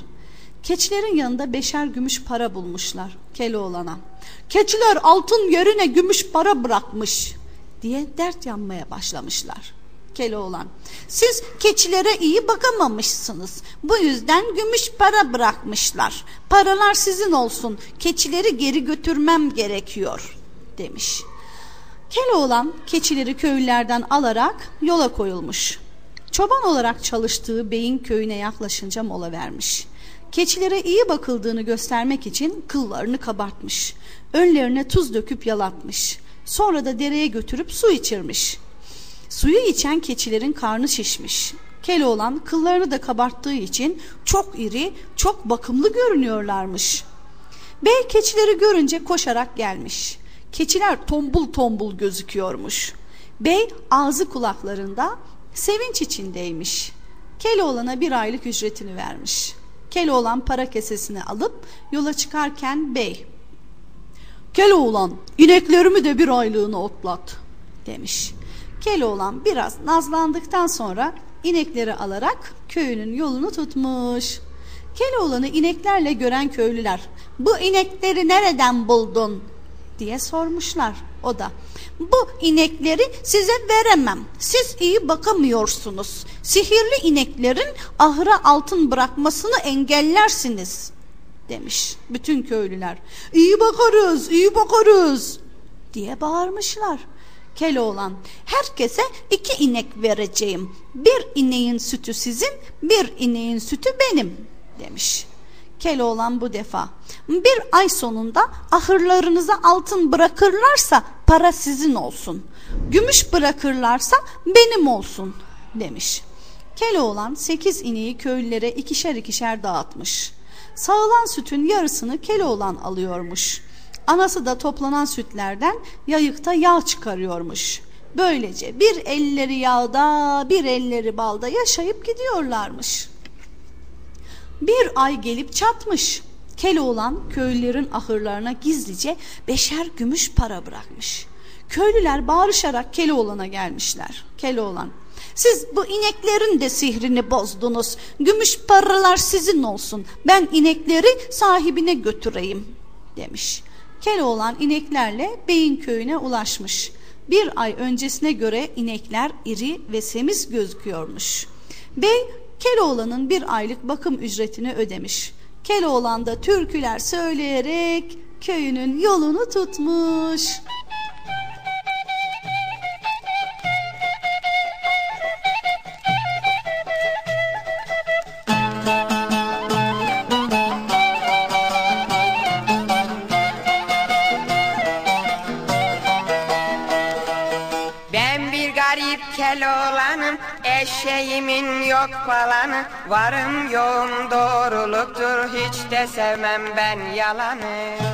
Keçilerin yanında beşer gümüş para bulmuşlar Keloğlan'a. Keçiler altın yerine gümüş para bırakmış diye dert yanmaya başlamışlar. Keloğlan siz keçilere iyi bakamamışsınız. Bu yüzden gümüş para bırakmışlar. Paralar sizin olsun. Keçileri geri götürmem gerekiyor demiş. Keloğlan keçileri köylülerden alarak yola koyulmuş. Çoban olarak çalıştığı beyin köyüne yaklaşınca mola vermiş. Keçilere iyi bakıldığını göstermek için kıllarını kabartmış. Önlerine tuz döküp yalatmış. Sonra da dereye götürüp su içirmiş. Suyu içen keçilerin karnı şişmiş. Keloğlan kıllarını da kabarttığı için çok iri, çok bakımlı görünüyorlarmış. Bey keçileri görünce koşarak gelmiş. Keçiler tombul tombul gözüküyormuş. Bey ağzı kulaklarında sevinç içindeymiş. Keloğlan'a bir aylık ücretini vermiş. Keloğlan para kesesini alıp yola çıkarken bey Keloğlan ineklerimi de bir aylığına otlat demiş. Keloğlan biraz nazlandıktan sonra inekleri alarak köyünün yolunu tutmuş. Keloğlan'ı ineklerle gören köylüler bu inekleri nereden buldun diye sormuşlar o da. Bu inekleri size veremem. Siz iyi bakamıyorsunuz. Sihirli ineklerin ahıra altın bırakmasını engellersiniz demiş bütün köylüler. İyi bakarız, iyi bakarız diye bağırmışlar. Keloğlan herkese iki inek vereceğim. Bir ineğin sütü sizin, bir ineğin sütü benim demiş. Keloğlan bu defa bir ay sonunda ahırlarınıza altın bırakırlarsa para sizin olsun. Gümüş bırakırlarsa benim olsun demiş. Keloğlan sekiz ineği köylülere ikişer ikişer dağıtmış. Sağılan sütün yarısını Keloğlan alıyormuş. Anası da toplanan sütlerden yayıkta yağ çıkarıyormuş. Böylece bir elleri yağda bir elleri balda yaşayıp gidiyorlarmış. Bir ay gelip çatmış. Keloğlan köylülerin ahırlarına gizlice beşer gümüş para bırakmış. Köylüler bağırışarak Keloğlan'a gelmişler. Keloğlan siz bu ineklerin de sihrini bozdunuz. Gümüş paralar sizin olsun. Ben inekleri sahibine götüreyim demiş. Keloğlan ineklerle beyin köyüne ulaşmış. Bir ay öncesine göre inekler iri ve semiz gözüküyormuş. Bey Keloğlan'ın bir aylık bakım ücretini ödemiş. Keloğlan da türküler söyleyerek köyünün yolunu tutmuş. Ben bir garip Keloğlanım Eşeğimin yok falanı Varım yoğum doğruluktur Hiç de sevmem ben yalanı